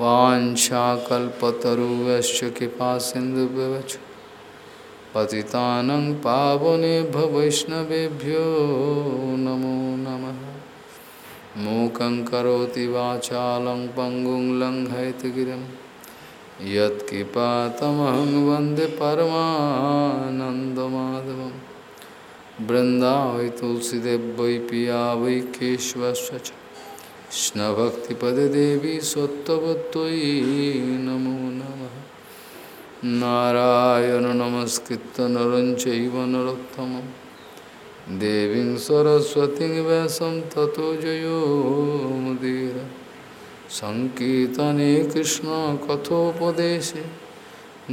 वाछाकल्पतरुश्च कृपा सिन्धुव्यवच पतितानं पावनेभ्य वैष्णवेभ्यो नमो नमः। मूकं करोति वाचालं पङ्गुं लङ्घयतगिरिं यत्कृपातमहं वंदे परमानन्दमाधवं बृन्दावै तुलसीदेव पिया वै केशवस्य कृष्णभक्तिपददेवी सत्त्ववत्त्वयि नमो नमः। नारायण नमस्कृत्य नरं चैव देवीं सरस्वतीं व्यासं ततो जयो मुदीर। सङ्कीर्तने कृष्णकथोपदेशे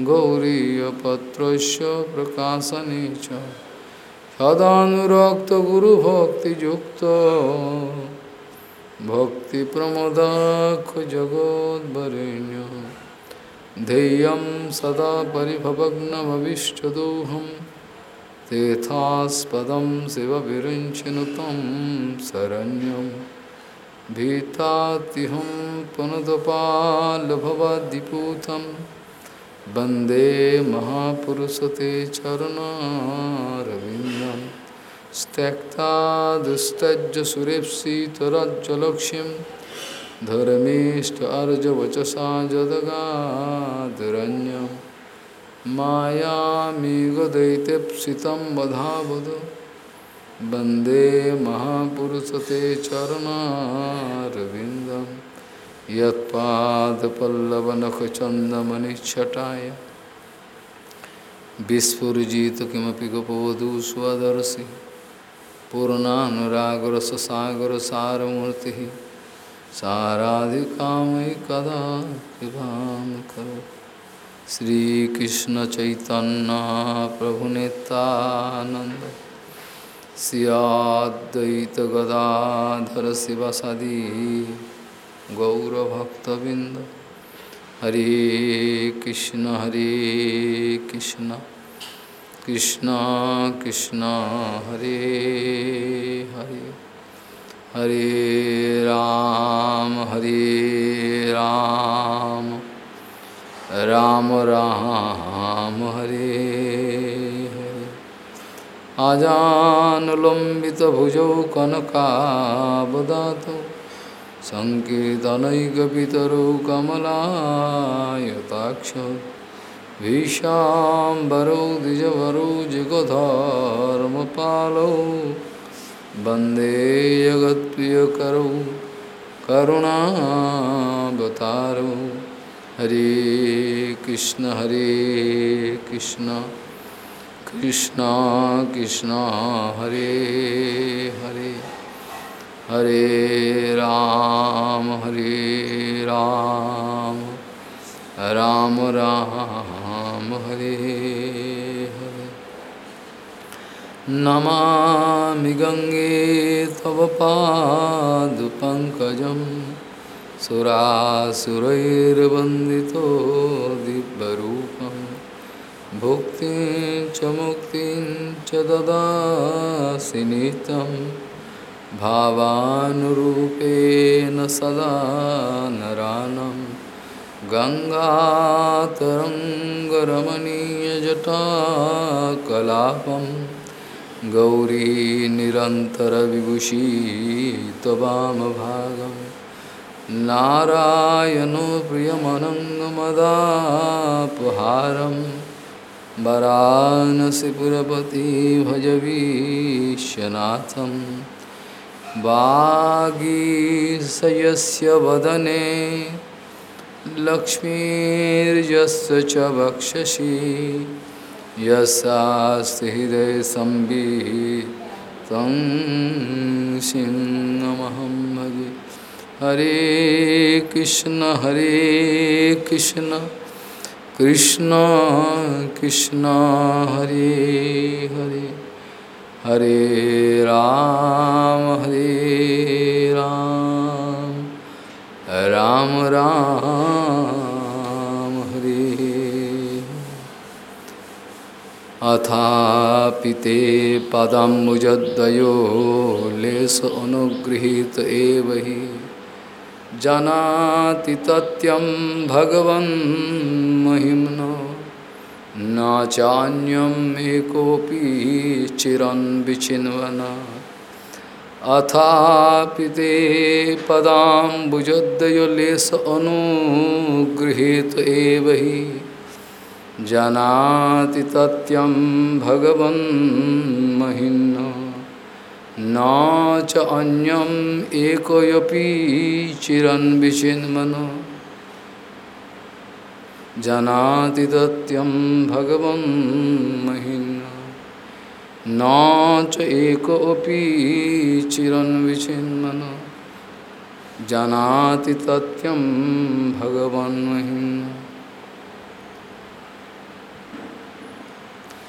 गौरीयपत्रस्य प्रकाशने च। सदानुरक्तगुरुभक्तियुक्तो। भक्तिप्रमदाखजगोद्वरेण्य ध्येयं सदा परिभवग्नमविष्टदोहं तेथास्पदं शिवविरिञ्चनु तं शरण्यं। भीतातिहं पुनदपालभवद्दिपूतं वंदे महापुरुषते चरणारविन्दम्। त्यक्ता दुस्तज सुरेप्सितरज्जलक्ष्यं धर्मीष्ट अर्जवचसा जदगादरण्यं मायामेघदैत्यप्सितं वधावद। वंदे महापुरुषते चरणारविन्दं यत्पादपल्लवनखचन्दमनिच्छटाय। विस्फुजित किमपि गोपवधू स्वदर्शि। पूर्णानुरागरससागर सारमूर्ति साराधिकामयि कदा कृपां करो श्रीकृष्ण चैतन्य प्रभु नित्यानंद सियाद्वैत गदाधर शिवसदी गौरभक्तबिंद हरे कृष्ण हरे कृष्ण। कृष्ण कृष्ण, हरे हरे। हरे राम हरे राम। राम राम, हरे हरे। आजानुलम्बितभुजौ कनकावदातौ। सङ्कीर्तनैकपितरौ कमलायताक्ष। भीषाम्बरौ द्विजवरौ जिगधर्मपालौ। वंदे जगत्प्रियकरौ, करुणावतारौ। हरे कृष्ण हरे कृष्ण कृष्ण कृष्ण, हरे हरे। हरे राम हरे राम। राम राम। हरे हरे। नमामि गङ्गे तव पादपङ्कजं सुरासुरैर्वन्दितो दिव्यरूपं। भुक्तिं च मुक्तिं च ददासि नित्यं। भावानुरूपेण सदा नरानम् गङ्गातरङ्गरमणीयजटाकलापं गौरी निरन्तरविभूषी त्ववामभागं नारायणो प्रियमनङ्गमदापहारं वरानसिपुरपति वागीसयस्य वदने लक्ष्मीर्यस्य च वक्षसि। यस्यास्ति हृदयसंवित् तं सिंहमहं भजे हरे कृष्ण हरे कृष्ण कृष्ण कृष्ण, हरे हरे। हरे राम हरे राम। राम राम हरे। अथापिते पदमुजद्वयो लेश अनुगृहीत हि। जानाति तत्यं भगवन् महिम्नो न चान्यम् एकोऽपि चिरन् विचिन्वन। अथापि ते पदाम्बुजद्वयलेश अनुगृहीत एव हि। जानाति तत्यं भगवन् महिन्न। न च अन्यम् एकोऽपि चिरन् विचिन्मनो। जानाति तत्यं भगवन् महिन्न। न च एकोऽपि चिरन् विचिन्मनो जानाति तत्यं भगवन् महिन्न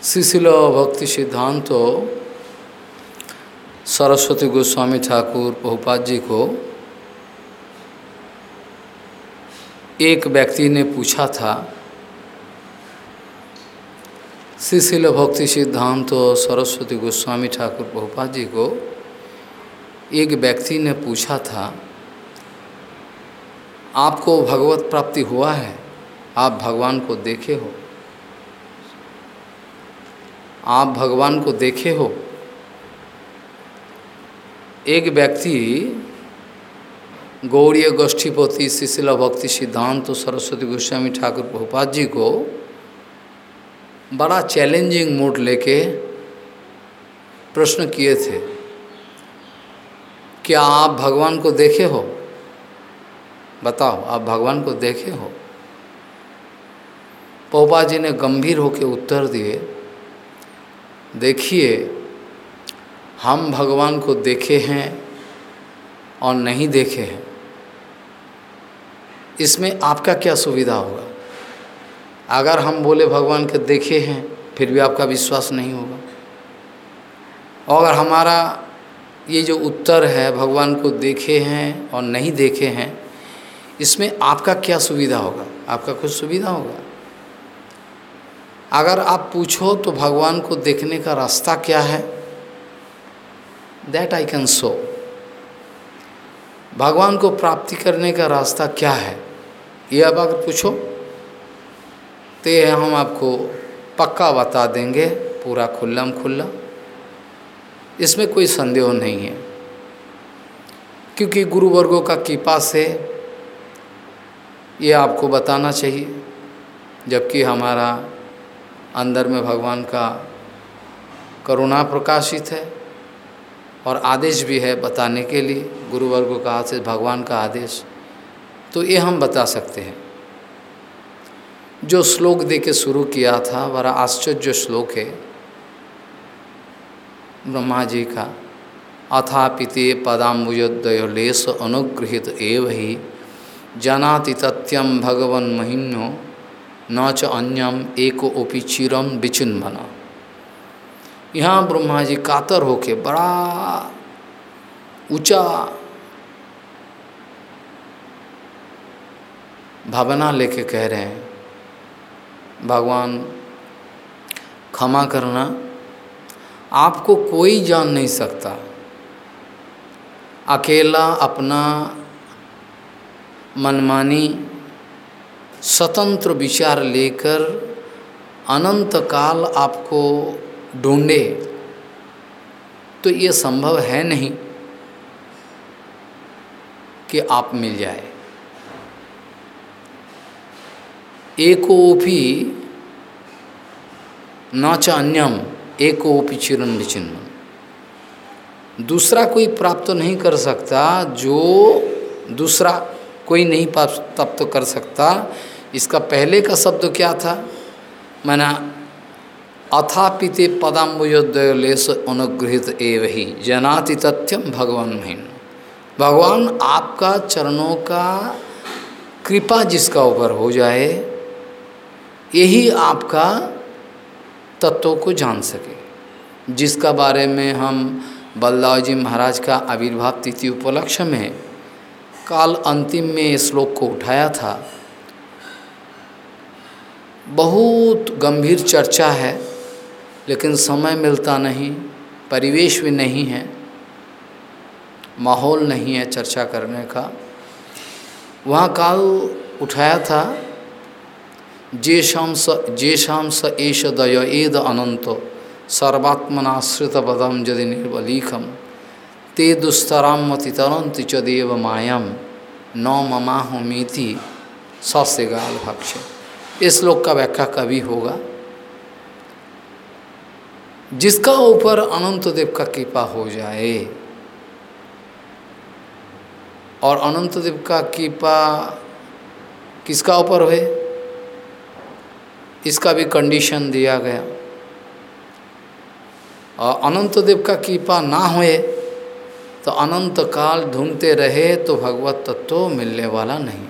शिशिल भक्ति सिद्धांत सरस्वती गोस्वामी ठाकुर बहुपाद जी को एक व्यक्ति ने पूछा था शिशिल भक्ति सिद्धांत सरस्वती गोस्वामी ठाकुर बहुपाद जी को एक व्यक्ति ने पूछा था, आपको भगवत प्राप्ति हुआ है? आप भगवान को देखे हो? आप भगवान को देखे हो? एक व्यक्ति गौड़ीय गोष्ठीपति शिशिला भक्ति सिद्धांत तो सरस्वती गोस्वामी ठाकुर प्रभुपाद जी को बड़ा चैलेंजिंग मूड लेके प्रश्न किए थे। क्या आप भगवान को देखे हो? बताओ, आप भगवान को देखे हो? पोपा जी ने गंभीर होकर उत्तर दिए, देखिए, हम भगवान को देखे हैं और नहीं देखे हैं। इसमें आपका क्या सुविधा होगा? अगर हम बोले भगवान के देखे हैं, फिर भी आपका विश्वास नहीं होगा। और हमारा ये जो उत्तर है, भगवान को देखे हैं और नहीं देखे हैं, इसमें आपका क्या सुविधा होगा? आपका कुछ सुविधा होगा? अगर आप पूछो तो भगवान को देखने का रास्ता क्या है? दैट आई कैन शो भगवान को प्राप्ति करने का रास्ता क्या है? ये अब अगर पूछो तो ये हम आपको पक्का बता देंगे, पूरा खुल्लम खुल्ला। इसमें कोई संदेह नहीं है। क्योंकि गुरु वर्गों का कृपा से ये आपको बताना चाहिए, जबकि हमारा अंदर में भगवान का करुणा प्रकाशित है और आदेश भी है बताने के लिए, गुरुवर्ग का आदेश, भगवान का आदेश। तो ये हम बता सकते हैं। जो श्लोक दे के शुरू किया था, बड़ा आश्चर्य श्लोक है। ब्रह्मा जी का, अथापिते पदाम्बुजोदयलेश अनुगृहित एव ही जानाति तथ्यम भगवन महिन्यो न च अन्यम एको ओपी चिरम विचिन्मना। यहाँ ब्रह्मा जी कातर होके बड़ा ऊँचा भावना लेके कह रहे हैं भगवान, क्षमा करना आपको कोई जान नहीं सकता। अकेला, अपना, मनमानी, स्वतंत्र विचार लेकर अनंत काल आपको ढूंढे तो ये संभव है नहीं कि आप मिल जाए। एकोपी न च अन्यम एकोपी चिरन विचिन्न दूसरा कोई प्राप्त नहीं कर सकता, जो दूसरा कोई नहीं प्राप्त कर सकता, इसका पहले का शब्द क्या था? मैंने अथापिते पदाम्बुजोदयलेश अनुगृहित एव ही जनाति तथ्यम भगवान महीन। भगवान आपका चरणों का कृपा जिसका ऊपर हो जाए यही आपका तत्वों को जान सके। जिसका बारे में हम बल्लाव जी महाराज का आविर्भाव तिथि उपलक्ष्य में काल अंतिम में श्लोक को उठाया था। बहुत गंभीर चर्चा है, लेकिन समय मिलता नहीं, परिवेश भी नहीं है, माहौल नहीं है चर्चा करने का। वहाँ काल उठाया था जे शाम स एष दय एद अनंत सर्वात्मनाश्रित पदम यदि निर्वलीखम ते दुस्तराम मति तरंति च देव मायम न ममाहमीति सस्य गाल भक्ष इस श्लोक का व्याख्या कभी होगा? जिसका ऊपर अनंत देव का कृपा हो जाए, और अनंत देव का कृपा किसका ऊपर हुए इसका भी कंडीशन दिया गया। और अनंत देव का कृपा ना हुए तो अनंत काल ढूंढते रहे तो भगवत तत्व मिलने वाला नहीं।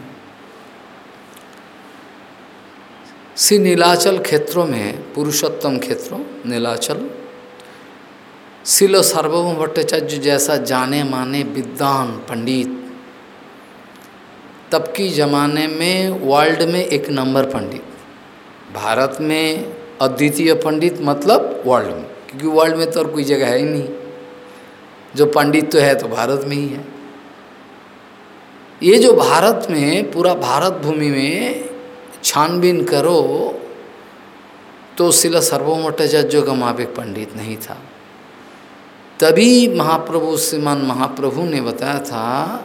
श्री नीलाचल क्षेत्रों में, पुरुषोत्तम क्षेत्रों, नीलाचल, शिल सार्वभौम भट्टाचार्य जैसा जाने माने विद्वान पंडित, तब की ज़माने में वर्ल्ड में एक नंबर पंडित। भारत में अद्वितीय पंडित मतलब वर्ल्ड में, क्योंकि वर्ल्ड में तो और कोई जगह है ही नहीं। जो पंडित तो है तो भारत में ही है। ये जो भारत में, पूरा भारत भूमि में छानबीन करो तो शिला सर्वोमठाचार्य का मापिक पंडित नहीं था। तभी महाप्रभु श्रीमान महाप्रभु ने बताया था,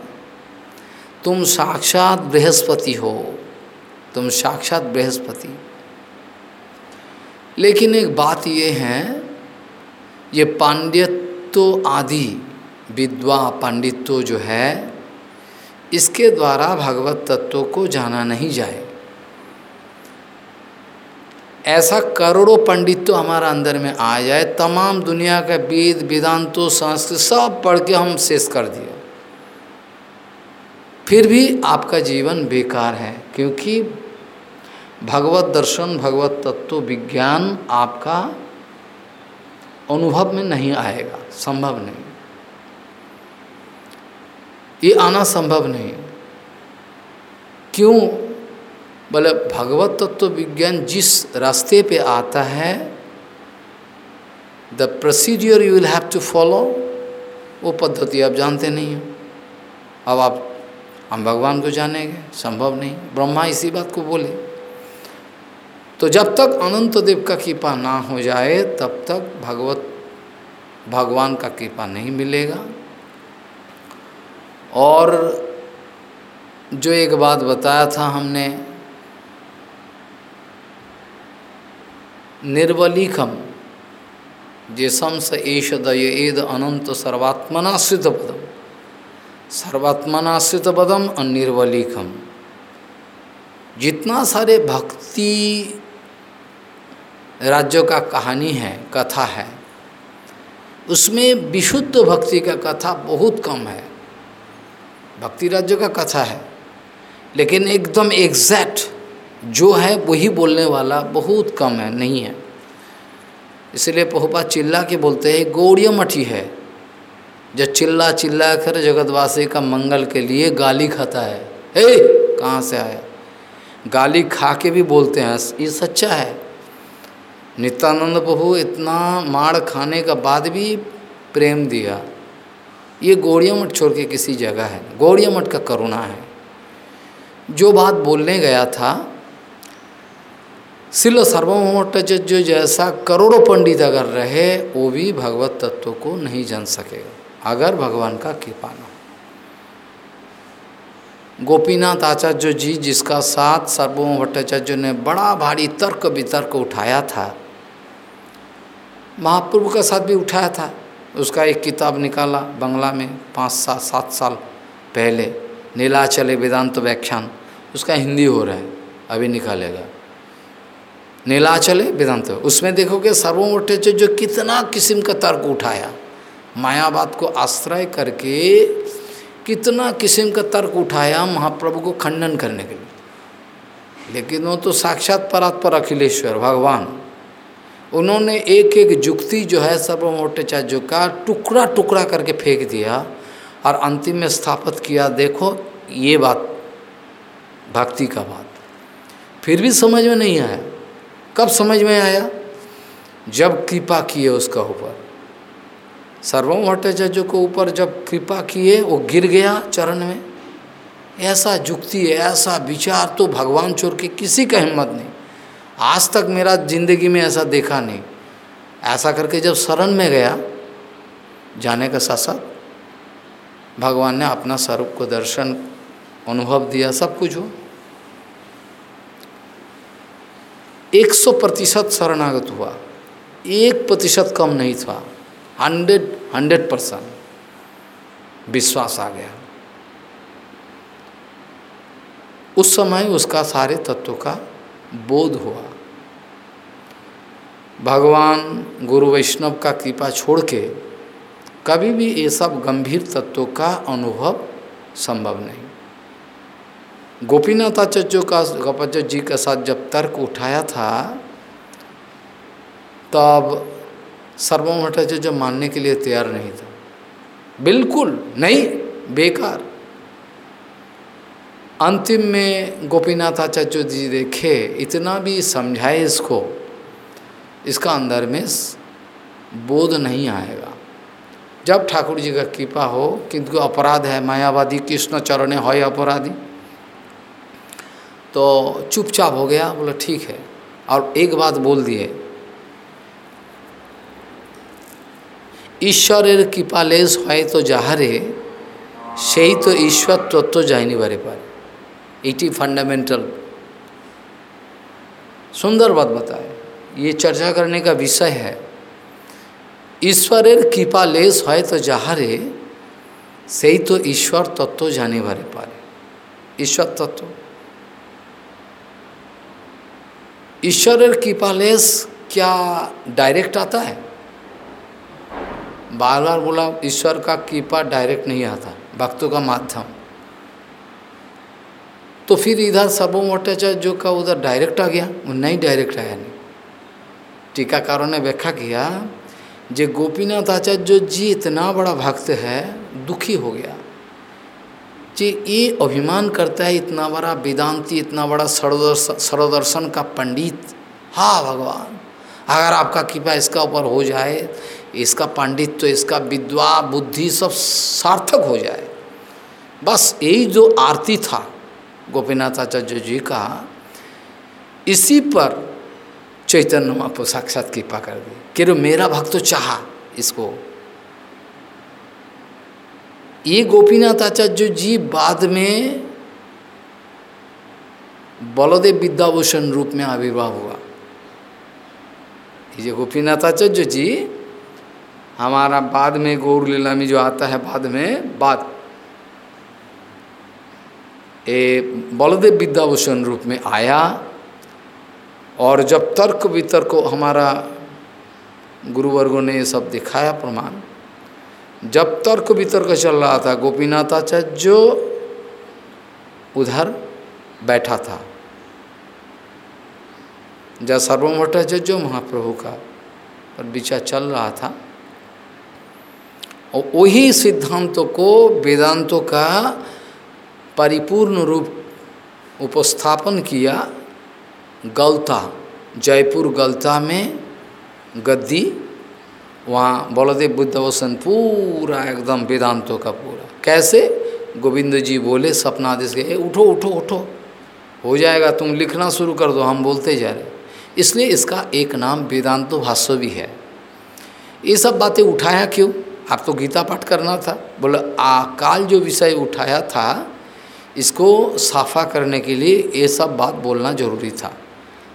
तुम साक्षात बृहस्पति हो, तुम साक्षात बृहस्पति। लेकिन एक बात ये है, ये पांडित्य आदि, विद्वा पांडित्य जो है, इसके द्वारा भगवत तत्व को जाना नहीं जाए। ऐसा करोड़ों पंडित तो हमारा अंदर में आ जाए, तमाम दुनिया का वेद, वेदांतों संस्कृत सब पढ़ के हम शेष कर दिए। फिर भी आपका जीवन बेकार है, क्योंकि भगवत दर्शन, भगवत तत्व, विज्ञान आपका अनुभव में नहीं आएगा, संभव नहीं। ये आना संभव नहीं। क्यों? बोले, भगवत तत्व, विज्ञान जिस रास्ते पे आता है the procedure you will have to follow वो पद्धति आप जानते नहीं हो। अब आप, हम भगवान को जानेंगे, संभव नहीं। ब्रह्मा इसी बात को बोले। तो जब तक अनंत देव का कृपा ना हो जाए, तब तक भगवत, भगवान का कृपा नहीं मिलेगा। और जो एक बात बताया था हमने, निर्वलीखम, जेसम स एष दयेद अनंत सर्वात्मनाश्रित पदम। सर्वात्मनाश्रित पदम और निर्वलीखम। जितना सारे भक्ति राज्यों का कहानी है, कथा है। उसमें विशुद्ध भक्ति का कथा बहुत कम है। भक्ति राज्य का कथा है, लेकिन एकदम एग्जैक्ट जो है वही बोलने वाला बहुत कम है, नहीं है। इसलिए पहुपा चिल्ला के बोलते हैं, गौड़िया मठी है। जो चिल्ला चिल्ला कर जगतवासी का मंगल के लिए गाली खाता है। हे, कहाँ से आया? गाली खा के भी बोलते हैं, ये सच्चा है। नित्यानंद प्रभु इतना मार खाने का बाद भी प्रेम दिया। ये गौड़िया मठ छोड़ के किसी जगह है। गौड़िया मठ का करुणा है। जो बात बोलने गया था शिल सर्वमोटाचार्य जैसा करोड़ों पंडित अगर रहे, वो भी भगवत तत्व को नहीं जान सकेगा। अगर भगवान का कृपा न गोपीनाथ आचार्य जी जिसका साथ सर्वभौम भट्टाचार्य ने बड़ा भारी तर्क वितर्क उठाया था महाप्रभु का साथ भी उठाया था। उसका एक किताब निकाला बंगला में पाँच सात सात साल पहले नीला चले वेदांत व्याख्यान। उसका हिंदी हो रहा है, अभी निकालेगा। नीला चले वेदांत, उसमें देखोगे सर्वोमोटे जो कितना किस्म का तर्क उठाया। मायावाद को आश्रय करके कितना किस्म का तर्क उठाया महाप्रभु को खंडन करने के लिए। लेकिन वो तो साक्षात परात्पर अखिलेश्वर, भगवान। उन्होंने एक एक जुक्ति जो है सर्वमोटाचार्य का टुकड़ा टुकड़ा करके फेंक दिया और अंतिम में स्थापित किया, देखो, ये बात, भक्ति का बात। फिर भी समझ में नहीं आया। कब समझ में आया? जब कृपा किए उसका ऊपर। सर्वम भट्टाचार्य को ऊपर जब कृपा किए, वो गिर गया चरण में। ऐसा जुक्ति, ऐसा विचार तो भगवान चोर के किसी का हिम्मत नहीं। आज तक मेरा ज़िंदगी में ऐसा देखा नहीं। ऐसा करके जब शरण में गया, जाने का साथ साथ भगवान ने अपना स्वरूप को दर्शन, अनुभव दिया, सब कुछ हो एक सौ प्रतिशत शरणागत हुआ। एक प्रतिशत कम नहीं था। हंड्रेड हंड्रेड परसेंट विश्वास आ गया। उस समय उसका सारे तत्वों का बोध हुआ। भगवान गुरु वैष्णव का कृपा छोड़ के कभी भी ये सब गंभीर तत्वों का अनुभव संभव नहीं। गोपीनाथ आचार्य का गोपाचार्य जी के साथ जब तर्क उठाया था, तब सर्वम भट्टाचार्य मानने के लिए तैयार नहीं था। बिल्कुल नहीं, बेकार। अंतिम में गोपीनाथ आचार्य जी देखे इतना भी समझाए इसको इसका अंदर में बोध नहीं आएगा जब ठाकुर जी का कृपा हो किंतु अपराध है मायावादी कृष्ण चरण है अपराधी तो चुपचाप हो गया बोला ठीक है और एक बात बोल दिए ঈশ্বরের কৃপালেশ হয়তো যাহারে সেই তো ঈশ্বর তত্ত্ব जाने पारे इटी फंडामेंटल सुंदर बात बताए। ये चर्चा करने का विषय है। ईश्वर कृपा लेस है तो जहा जहारे से ही तो ईश्वर तत्व जाने बारे पारे। ईश्वर तत्व। ईश्वर कृपा लेस क्या डायरेक्ट आता है? बार बार बोला, ईश्वर का कृपा डायरेक्ट नहीं आता, भक्तों का माध्यम। तो फिर इधर सर्वम भट्टाचार्य जो का उधर डायरेक्ट आ गया नहीं डायरेक्ट आया नहीं। टीकाकारों ने व्याख्या किया, जे गोपीनाथ आचार्य जी इतना बड़ा भक्त है, दुखी हो गया। जी ये अभिमान करता है इतना बड़ा वेदांती, इतना बड़ा सर्वदर्शन का पंडित, हा भगवान, अगर आपका कृपा इसका ऊपर हो जाए, इसका पंडित तो इसका विद्वा, बुद्धि सब सार्थक हो जाए। बस यही जो आरती था गोपीनाथ आचार्य जी का, इसी पर चैतन्य महाप्रभु साक्षात कृपा कर दी। कि मेरा भक्त तो चाहा इसको। ये गोपीनाथ आचार्य जी बाद में बलदेव विद्याभूषण रूप में आविर्भाव हुआ। ये गोपीनाथ आचार्य जी, हमारा बाद में गौर लीला में जो आता है, बाद में बाद ए, बलदेव विद्याभूषण रूप में आया और जब तर्क वितर्क हमारा गुरुवर्गों ने ये सब दिखाया प्रमाण, जब तर्क वितर्क चल रहा था, गोपीनाथ आचार्य उधर बैठा था, जब सर्वम भट्टाचार्य महाप्रभु का पर विचार चल रहा था, और वही सिद्धांतों को, वेदांतों का परिपूर्ण रूप उपस्थापन किया गलता, जयपुर गलता में गद्दी, वहाँ बलदेव बुद्धवसन पूरा एकदम वेदांतों का पूरा। कैसे? गोविंद जी बोले सपना सपनादेश के उठो उठो उठो, हो जाएगा, तुम लिखना शुरू कर दो, हम बोलते जा रहे इसलिए इसका एक नाम वेदांतो भाष्य भी है। ये सब बातें उठाया क्यों? आप तो गीता पाठ करना था। बोले आकाल जो विषय उठाया था इसको साफा करने के लिए ये सब बात बोलना ज़रूरी था।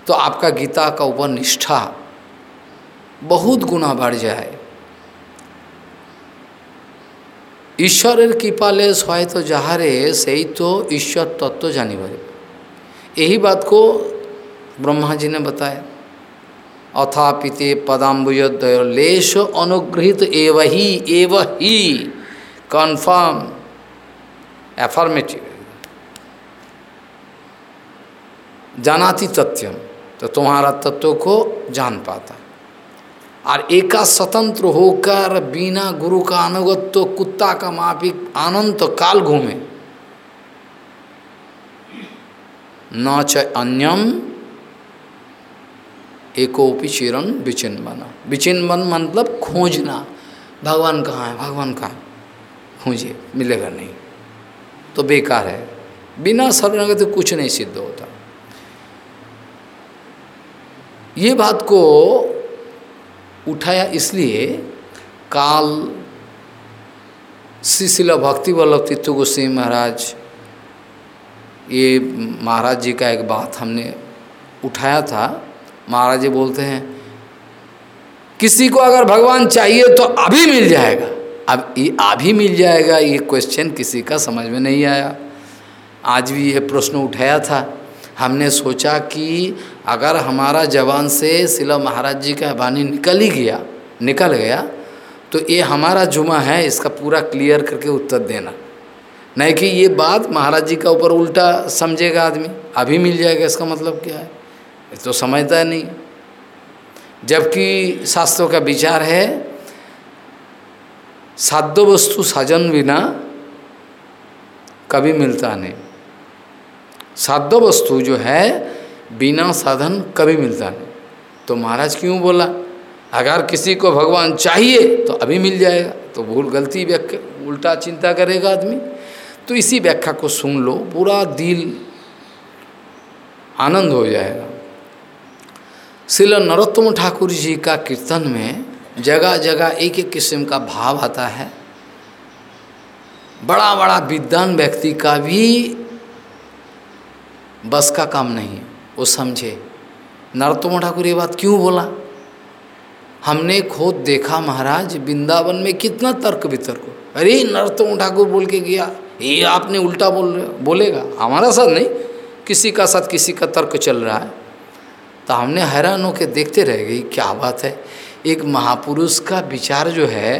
तो आपका गीता का ऊपर निष्ठा बहुत गुना बढ़ जाए। ईश्वर कृपाले सहाय तो जहारे सही तो ईश्वर तत्व जानी भरे यही बात को ब्रह्मा जी ने बताया। अथापिते पदाम्बुजोदय लेश अनुग्रहित एव ही एव ही कन्फर्म, एफॉर्मेटिव। जानाति तथ्यम तो तुम्हारा तत्व को जान पाता। और एका स्वतंत्र होकर बिना गुरु का अनुगत्य, कुत्ता का माफिक आनंद काल घूमे। न च अन्यम एकोपी चिरन विचिन्वन। विचिन्वन मतलब खोजना। भगवान कहाँ है? भगवान कहाँ खोजिए, मिलेगा नहीं। तो बेकार है। बिना शरण तो कुछ नहीं सिद्ध होता। ये बात को उठाया इसलिए काल श्री भक्ति वल्लभ तीर्थ गोस्वी महाराज, ये महाराज जी का एक बात हमने उठाया था। महाराज जी बोलते हैं, किसी को अगर भगवान चाहिए तो अभी मिल जाएगा। अब ये अभी मिल जाएगा, ये क्वेश्चन किसी का समझ में नहीं आया। आज भी ये प्रश्न उठाया था। हमने सोचा कि अगर हमारा जवान से शिला महाराज जी का वाणी निकल ही गया, निकल गया तो ये हमारा जुमा है, इसका पूरा क्लियर करके उत्तर देना। नहीं कि ये बात महाराज जी का ऊपर उल्टा समझेगा आदमी, अभी मिल जाएगा, इसका मतलब क्या है? तो समझता नहीं। जबकि शास्त्रों का विचार है, साध्य वस्तु साजन बिना कभी मिलता नहीं। साध्य वस्तु जो है, बिना साधन कभी मिलता नहीं। तो महाराज क्यों बोला? अगर किसी को भगवान चाहिए तो अभी मिल जाएगा। तो भूल, गलती व्याख्या उल्टा चिंता करेगा आदमी। तो इसी व्याख्या को सुन लो, पूरा दिल आनंद हो जाएगा। शिल नरोत्तम ठाकुर जी का कीर्तन में जगह जगह एक एक किस्म का भाव आता है। बड़ा बड़ा विद्वान व्यक्ति का भी बस का काम नहीं, वो समझे। नरोत्तम ठाकुर ये बात क्यों बोला? हमने खुद देखा महाराज, वृंदावन में कितना तर्क वितर्क अरे नरोत्तम ठाकुर बोल के गया, ये आपने उल्टा बोल बोलेगा? हमारा साथ नहीं, किसी का साथ किसी का तर्क चल रहा है। तो हमने हैरान होकर देखते रह गई, क्या बात है। एक महापुरुष का विचार जो है,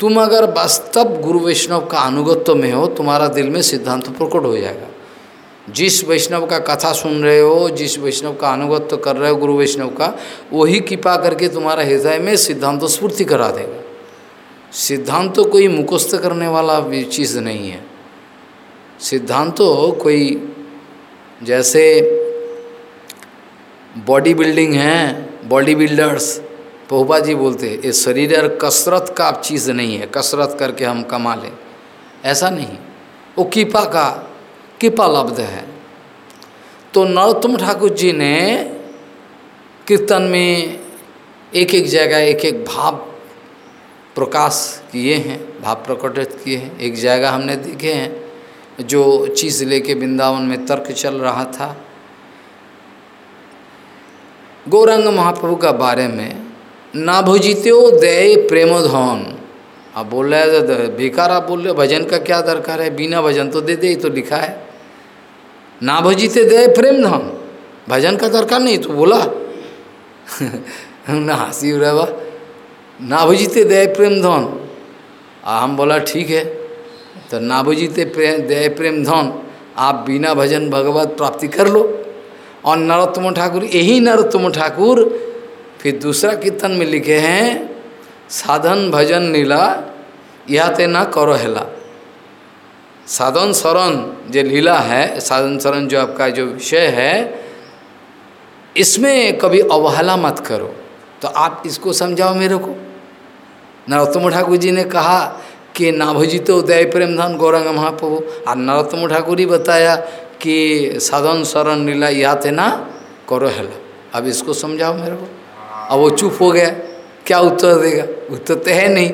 तुम अगर वास्तव गुरु वैष्णव का अनुगत्व में हो, तुम्हारा दिल में सिद्धांत प्रकट हो जाएगा। जिस वैष्णव का कथा सुन रहे हो, जिस वैष्णव का अनुगत्व कर रहे हो, गुरु वैष्णव का, वही कृपा करके तुम्हारा हृदय में सिद्धांत स्फूर्ति करा देगा। सिद्धांत तो कोई मुखस्त करने वाला चीज़ नहीं है। सिद्धांत तो कोई जैसे बॉडी बिल्डिंग है, बॉडी बिल्डर्स पोहबा जी बोलते ये शरीर और कसरत का चीज़ नहीं है, कसरत करके हम कमा लें। ऐसा नहीं। वो कृपा का कृपा लब्ध है। तो नरोत्तम ठाकुर जी ने कीर्तन में एक एक जगह एक एक भाव प्रकाश किए हैं, भाव प्रकटित किए हैं। एक जगह हमने देखे हैं, जो चीज़ लेके वृंदावन में तर्क चल रहा था। गौरंग महाप्रभु का बारे में, ना भुजित्यो दय प्रेम धन अब बोल रहे तो बेकार आप बोल रहे भजन का क्या दरकार है? बिना भजन तो दे दे तो लिखा है। ना भजिते दे प्रेम धन भजन का दरकार नहीं तो बोला। ना हँसी रहा ना भजिते दे प्रेम धन आ, हम बोला, ठीक है। तो ना भजिते प्रेम दया प्रेम धन आप बिना भजन भगवत प्राप्ति कर लो। और नरोत्तम ठाकुर, यही नरोत्तम ठाकुर फिर दूसरा कीर्तन में लिखे हैं, साधन भजन नीला यह ते ना करो हेला। साधन शरण जो लीला है, साधन शरण जो आपका जो विषय है, इसमें कभी अवहेला मत करो। तो आप इसको समझाओ मेरे को। नरोत्तम ठाकुर जी ने कहा कि नाभजित उदय प्रेम धन गौरंग महाप्रभु। और नरोत्तम ठाकुर ही बताया कि साधन शरण लीला या थे ना करो हेला अब इसको समझाओ मेरे को। अब वो चुप हो गया। क्या उत्तर देगा? उत्तर तो है नहीं।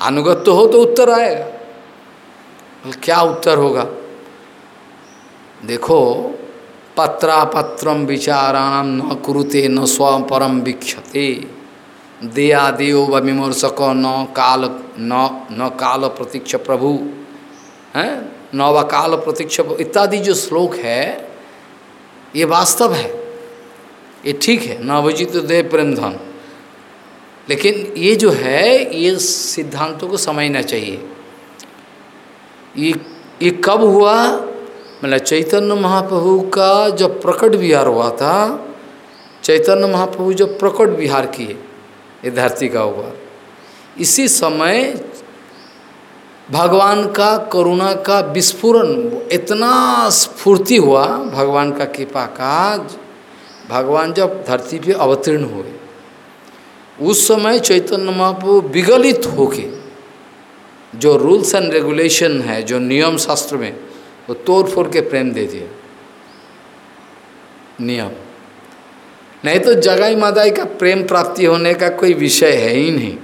अनुगत तो हो तो उत्तर आएगा। क्या उत्तर होगा? देखो पत्रा पत्रम विचाराणाम न कुरुते, न स्व परम वीक्षते। देया देव व विमर्शक न काल, न न काल प्रतीक्ष प्रभु। हैं? काल प्रतीक्ष इत्यादि जो श्लोक है, ये वास्तव है। ये ठीक है। नवजित देव प्रेम धन। लेकिन ये जो है, ये सिद्धांतों को समझना चाहिए। ये ये कब हुआ? मतलब चैतन्य महाप्रभु का जब प्रकट विहार हुआ था, चैतन्य महाप्रभु जब प्रकट विहार किए, ये धरती का हुआ। इसी समय भगवान का करुणा का विस्फुरन इतना स्फूर्ति हुआ, भगवान का कृपा का, भगवान जब धरती पे अवतीर्ण हुए, उस समय चैतन्य महाप्रभु विगलित होके जो रूल्स एंड रेगुलेशन है, जो नियम शास्त्र में, वो तोड़ फोड़ के प्रेम दे दिया नियम। नहीं तो जगाई मादाई का प्रेम प्राप्ति होने का कोई विषय है ही नहीं।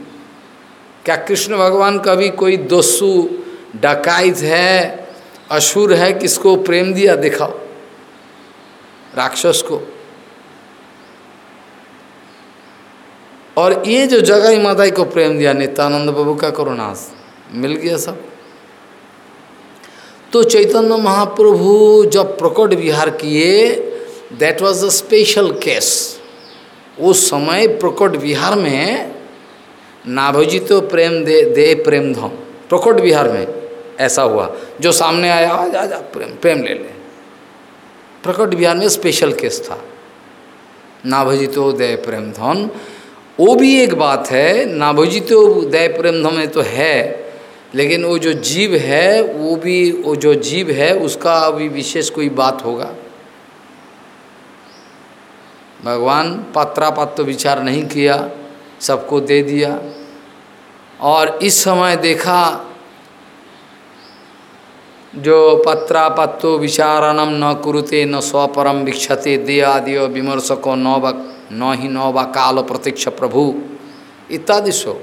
क्या कृष्ण भगवान कभी कोई दोस्सु डकाइत है, असुर है, किसको प्रेम दिया? दिखाओ। राक्षस को। और ये जो जगाई मादाई को प्रेम दिया, नित्यानंद बाबू का करुणास। मिल गया सब। तो चैतन्य महाप्रभु जब प्रकट विहार किए that was a special case उस समय प्रकट विहार में नाभजित तो प्रेम दे दे प्रेम धम। प्रकट विहार में ऐसा हुआ। जो सामने आया आ जा, जा प्रेम प्रेम ले ले। प्रकट विहार में स्पेशल केस था। नाभजितो दय प्रेम धन वो भी एक बात है नाभजितो दय प्रेम धम तो है लेकिन वो जो जीव है, वो भी, वो जो जीव है, उसका अभी विशेष कोई बात होगा। भगवान पात्रापात्र विचार नहीं किया, सबको दे दिया। और इस समय देखा, जो पत्रापत्तो विचारणम न कुरुते, न स्वपरम भिक्षते दे आदि विमर्शको न न ही न व काल प्रत्यक्ष प्रभु, इत्यादि सो।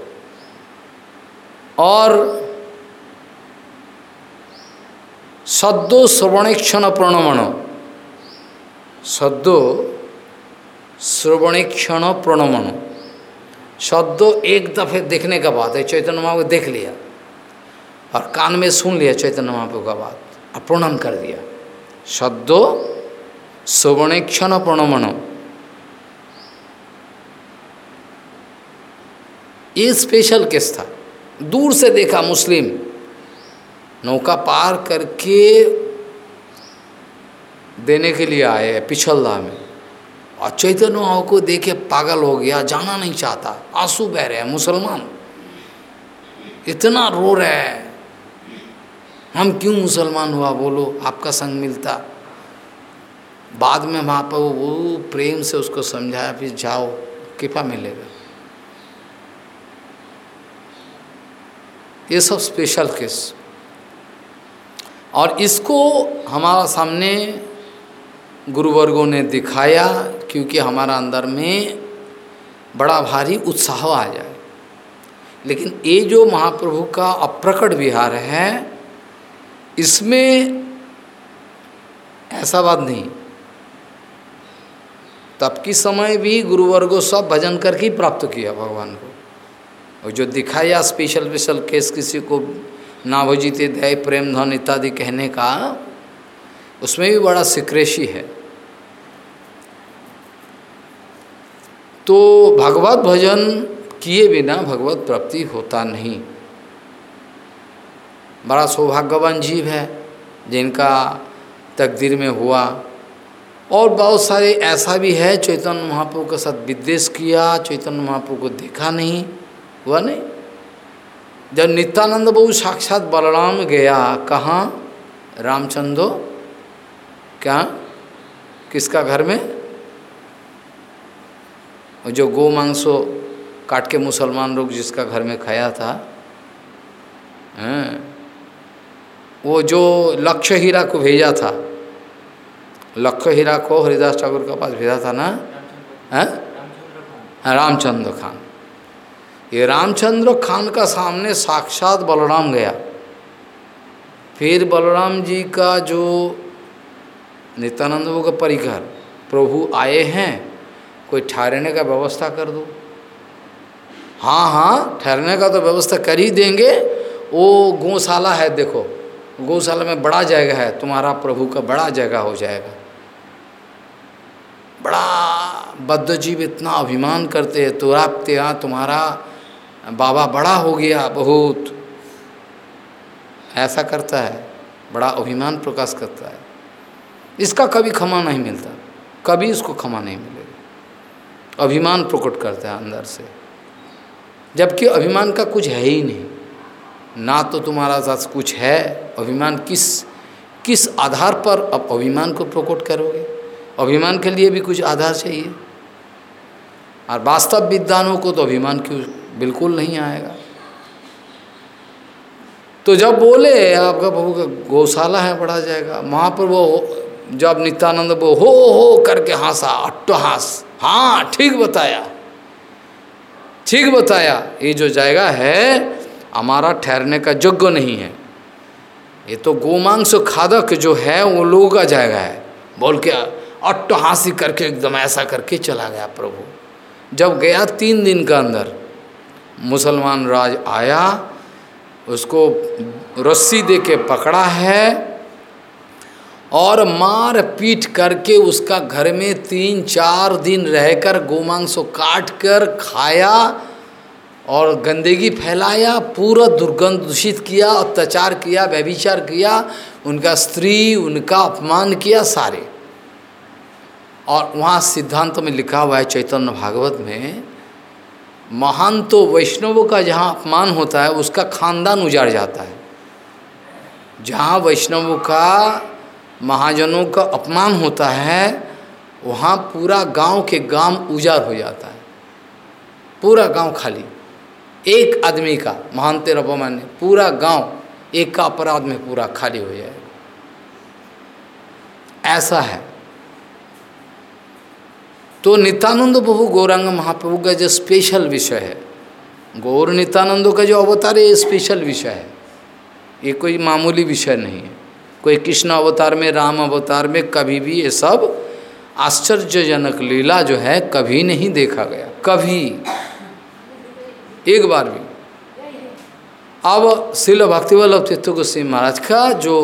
और सद्दो श्रवणेक्षण प्रणमण। सद्दो श्रवणेक्षण प्रणमन शब्द एक दफे देखने का बात है, चैतन्य महाप्रभु देख लिया और कान में सुन लिया चैतन्य महाप्रभु का बात, और प्रणाम कर दिया। शब्दो श्रवणेक्षण प्रणमन ये स्पेशल केस था। दूर से देखा मुस्लिम नौका पार करके देने के लिए आए हैं, पिछलदा में। और चैतन्य महाव को देखे पागल हो गया, जाना नहीं चाहता। आँसू बह रहे हैं, मुसलमान। इतना रो रहे हैं। हम क्यों मुसलमान हुआ? बोलो, आपका संग मिलता। बाद में वहाँ पर वो प्रेम से उसको समझाया, फिर जाओ, कृपा मिलेगा। ये सब स्पेशल केस और इसको हमारा सामने गुरुवर्गों ने दिखाया क्योंकि हमारा अंदर में बड़ा भारी उत्साह आ जाए। लेकिन ये जो महाप्रभु का अप्रकट विहार है, इसमें ऐसा बात नहीं। तब की समय भी गुरुवर्गो सब भजन करके ही प्राप्त किया भगवान को। और जो दिखाया स्पेशल स्पेशल केस किसी को ना भजिते दय प्रेम धन इत्यादि कहने का, उसमें भी बड़ा सिक्रेशी है। तो भगवत भजन किए बिना भगवत प्राप्ति होता नहीं। बड़ा सौभाग्यवान जीव है, जिनका तकदीर में हुआ। और बहुत सारे ऐसा भी है, चैतन्य महाप्रभु के साथ विद्वेश किया, चैतन्य महाप्रभु को देखा नहीं, हुआ नहीं। जब नित्यानंद बहु साक्षात बलराम गया, कहाँ? रामचंद्र क्या? किसका घर में? जो गो मांसो काट के मुसलमान लोग जिसका घर में खाया था, हैं, वो जो लक्ष्य हीरा को भेजा था, लक्ष्य हीरा को हरिदास ठाकुर के पास भेजा था ना? हैं, रामचंद्र खान। ये रामचंद्र खान का सामने साक्षात बलराम गया। फिर बलराम जी का जो नित्यानंद का परिकर, प्रभु आए हैं, कोई ठहरने का व्यवस्था कर दो। हाँ हाँ ठहरने का तो व्यवस्था कर ही देंगे। वो गौशाला है, देखो, गौशाला में बड़ा जगह है, तुम्हारा प्रभु का बड़ा जगह हो जाएगा। बड़ा बद्ध जीव इतना अभिमान करते हैं तो आप यहाँ तुम्हारा बाबा बड़ा हो गया बहुत। ऐसा करता है, बड़ा अभिमान प्रकाश करता है। इसका कभी क्षमा नहीं मिलता, कभी इसको क्षमा नहीं मिलेगा अभिमान प्रकट करता है अंदर से। जबकि अभिमान का कुछ है ही नहीं। ना तो तुम्हारा साथ कुछ है, अभिमान किस किस आधार पर अब अभिमान को प्रकट करोगे? अभिमान के लिए भी कुछ आधार चाहिए। और वास्तव विद्वानों को तो अभिमान क्यों बिल्कुल नहीं आएगा। तो जब बोले, आपका प्रभु का गौशाला है पढ़ा जाएगा। वहाँ पर वो जब नित्यानंद वो हो हो, करके हंसा अट्टहास हाँ ठीक बताया। ठीक बताया। ये जो जाएगा है, हमारा ठहरने का योग्य नहीं है। ये तो गोमांस खादक जो है, वो लोगों का जाएगा है। बोल के अट्टहासी करके, एकदम ऐसा करके चला गया प्रभु। जब गया तीन दिन का अंदर मुसलमान राज आया, उसको रस्सी दे के पकड़ा है और मार पीट करके उसका घर में तीन चार दिन रहकर गोमांस काट कर खाया और गंदगी फैलाया, पूरा दुर्गंध दूषित किया, अत्याचार किया, व्यभिचार किया, उनका स्त्री, उनका अपमान किया सारे। और वहाँ सिद्धांत में लिखा हुआ है चैतन्य भागवत में महान तो वैष्णवों का जहाँ अपमान होता है, उसका खानदान उजाड़ जाता है। जहाँ वैष्णवों का, महाजनों का अपमान होता है, वहाँ पूरा गाँव के गाँव उजाड़ हो जाता है। पूरा गाँव खाली। एक आदमी का, महान तेर अपमान पूरा गाँव, एक का अपराध में पूरा खाली हो जाएगा। ऐसा है। तो नित्यानंद प्रभु गौरांग महाप्रभु का जो स्पेशल विषय है, गौर नित्यानंदों का जो अवतार है, ये स्पेशल विषय है। ये कोई मामूली विषय नहीं है। कोई कृष्ण अवतार में, राम अवतार में कभी भी ये सब आश्चर्यजनक लीला जो है, कभी नहीं देखा गया। कभी। एक बार भी। अब शिल भक्तिवल्लभ तीर्थ गोस्वामी महाराज का जो,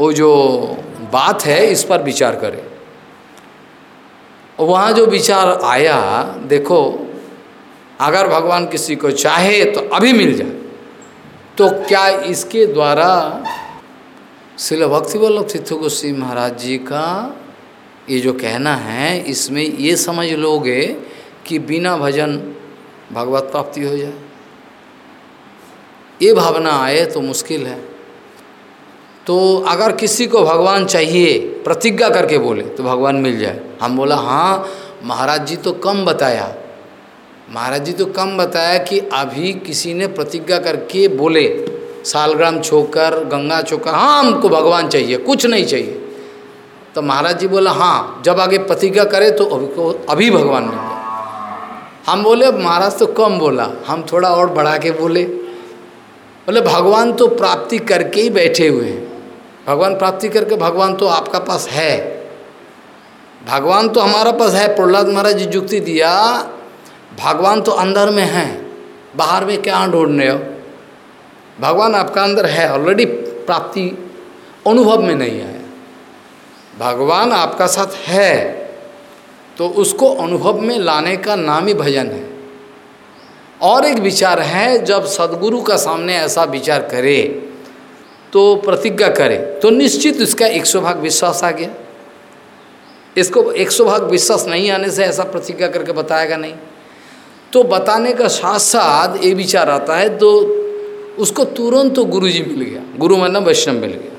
वो जो बात है, इस पर विचार करें। वहाँ जो विचार आया, देखो, अगर भगवान किसी को चाहे तो अभी मिल जाए। तो क्या इसके द्वारा शिल भक्ति वल्लभ तीर्थ गोस्वी महाराज जी का ये जो कहना है, इसमें ये समझ लोगे कि बिना भजन भगवत प्राप्ति हो जाए। ये भावना आए तो मुश्किल है। तो अगर किसी को भगवान चाहिए, प्रतिज्ञा करके बोले तो भगवान मिल जाए। हम बोला हाँ महाराज जी तो कम बताया। महाराज जी तो कम बताया कि अभी किसी ने प्रतिज्ञा करके बोले, सालग्राम छोकर, गंगा छोकर हाँ हमको भगवान चाहिए, कुछ नहीं चाहिए। तो महाराज जी बोला हाँ जब आगे प्रतिज्ञा करे तो अभी को, अभी भगवान मिल जाए। हम बोले महाराज तो कम बोला, हम थोड़ा और बढ़ा के बोले। बोले, भगवान तो प्राप्ति करके ही बैठे हुए हैं। भगवान प्राप्ति करके भगवान तो आपका पास है। भगवान तो हमारा पास है। प्रहलाद महाराज जी जुक्ति दिया, भगवान तो अंदर में है, बाहर में क्या ढूंढ रहे हो? भगवान आपका अंदर है ऑलरेडी प्राप्ति अनुभव में नहीं है। भगवान आपका साथ है तो उसको अनुभव में लाने का नाम ही भजन है। और एक विचार है, जब सदगुरु का सामने ऐसा विचार करे तो प्रतिज्ञा करे। तो निश्चित इसका एक सौ भाग विश्वास आ गया। इसको एक सौ भाग विश्वास नहीं आने से ऐसा प्रतिज्ञा करके बताएगा नहीं। तो बताने का साथ साथ ये विचार आता है तो उसको तुरंत तो गुरु जी मिल गया। गुरु मतलब वैष्णव मिल गया।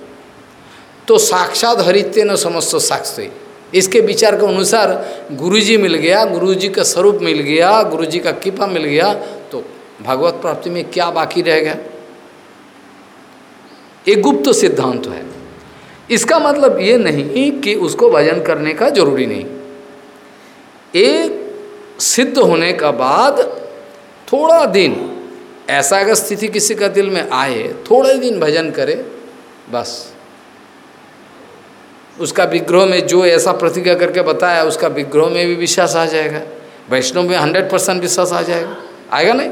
तो साक्षात हरित्य न समस्त साक्षी। इसके विचार के अनुसार गुरु जी मिल गया गुरु जी का स्वरूप मिल गया गुरु जी का कृपा मिल गया तो भगवत प्राप्ति में क्या बाकी रह गया? एक गुप्त सिद्धांत है। इसका मतलब ये नहीं कि उसको भजन करने का ज़रूरी नहीं। एक सिद्ध होने का बाद थोड़ा दिन, ऐसा अगर स्थिति किसी का दिल में आए, थोड़े दिन भजन करे, बस। उसका विग्रह में जो ऐसा प्रतिज्ञा करके बताया, उसका विग्रह में भी विश्वास आ जाएगा। वैष्णव में हंड्रेड परसेंट विश्वास आ जाएगा। आएगा नहीं?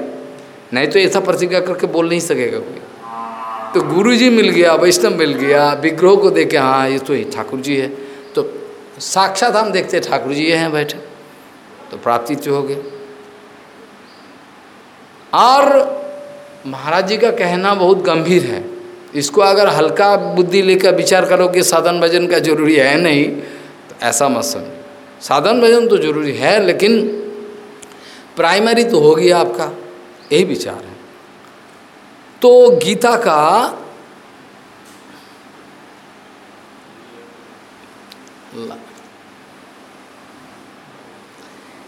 नहीं तो ऐसा प्रतिज्ञा करके बोल नहीं सकेगा कोई। तो गुरु जी मिल गया, वैष्णव मिल गया, विग्रह को देखे हाँ ये तो ही ठाकुर जी है। तो साक्षात हम देखते ठाकुर जी हैं बैठे। तो प्राप्ति तो हो गया और महाराज जी का कहना बहुत गंभीर है। इसको अगर हल्का बुद्धि लेकर विचार करो कि साधन भजन का ज़रूरी है नहीं तो ऐसा मत समझो साधन भजन तो ज़रूरी है, लेकिन प्राइमरी तो हो गया आपका, यही विचार है। तो गीता का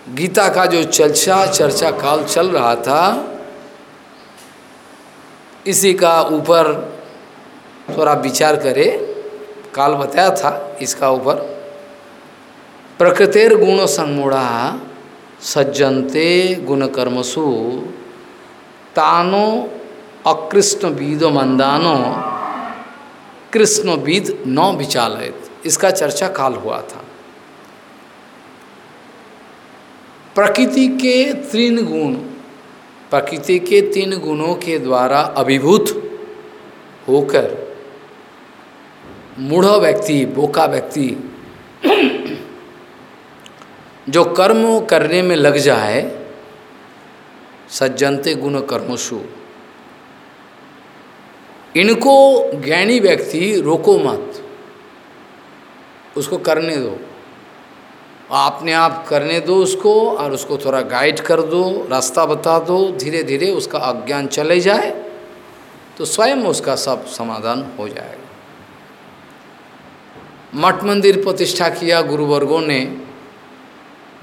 गीता का जो चर्चा चर्चा काल चल रहा था, इसी का ऊपर थोड़ा विचार करे, काल बताया था इसका ऊपर। प्रकृतिर गुण संमूढ़ा सज्जनते गुण कर्मसु, तानो अकृष्ण बीद मंदानो, कृष्ण बीद न विचालित इसका चर्चा काल हुआ था। प्रकृति के तीन गुण, प्रकृति के तीन गुणों के द्वारा अभिभूत होकर मूढ़ व्यक्ति, बोका व्यक्ति जो कर्म करने में लग जाए, सज्जनते गुण कर्मसु। इनको ज्ञानी व्यक्ति रोको मत। उसको करने दो। आपने आप करने दो उसको और उसको थोड़ा गाइड कर दो, रास्ता बता दो धीरे धीरे उसका अज्ञान चले जाए तो स्वयं उसका सब समाधान हो जाएगा। मठ मंदिर प्रतिष्ठा किया गुरुवर्गों ने,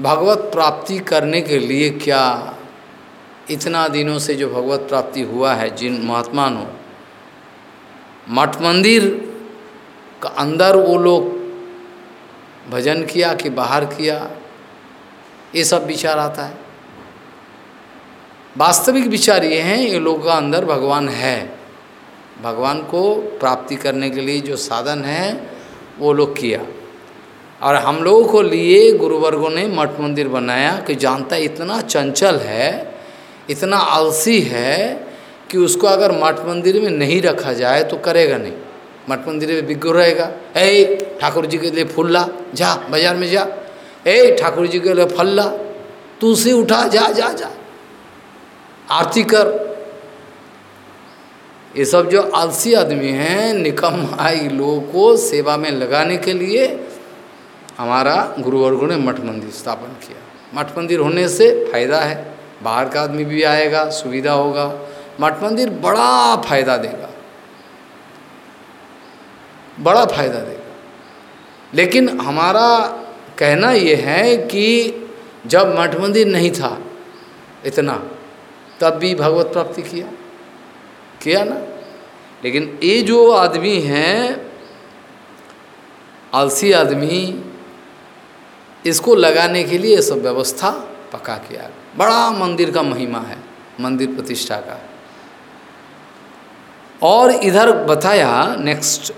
भगवत प्राप्ति करने के लिए क्या इतना दिनों से जो भगवत प्राप्ति हुआ है जिन महात्मा महात्माओं मठ मंदिर का अंदर वो लोग भजन किया कि बाहर किया, ये सब विचार आता है। वास्तविक विचार ये हैं ये लोगों का अंदर भगवान है। भगवान को प्राप्ति करने के लिए जो साधन है, वो लोग किया। और हम लोगों को लिए गुरुवर्गों ने मठ मंदिर बनाया कि जानता इतना चंचल है, इतना आलसी है कि उसको अगर मठ मंदिर में नहीं रखा जाए तो करेगा नहीं। मठ मंदिर में बिगड़ रहेगा। ए ठाकुर जी के लिए फूल ला, जा, बाज़ार में जा। ए ठाकुर जी के लिए फल ला। तुलसी उठा, जा जा जा। आरती कर। ये सब जो आलसी आदमी हैं निकम आई लोगों को सेवा में लगाने के लिए हमारा गुरुवर्गों ने मठ मंदिर स्थापन किया। मठ मंदिर होने से फ़ायदा है। बाहर का आदमी भी आएगा, सुविधा होगा। मठ मंदिर बड़ा फ़ायदा देगा। बड़ा फ़ायदा देगा। लेकिन हमारा कहना ये है कि जब मठ मंदिर नहीं था, इतना, तब भी भगवत प्राप्ति किया। किया ना? लेकिन ये जो आदमी हैं, आलसी आदमी, इसको लगाने के लिए सब व्यवस्था पका किया। बड़ा मंदिर का महिमा है, मंदिर प्रतिष्ठा का। और इधर बताया नेक्स्ट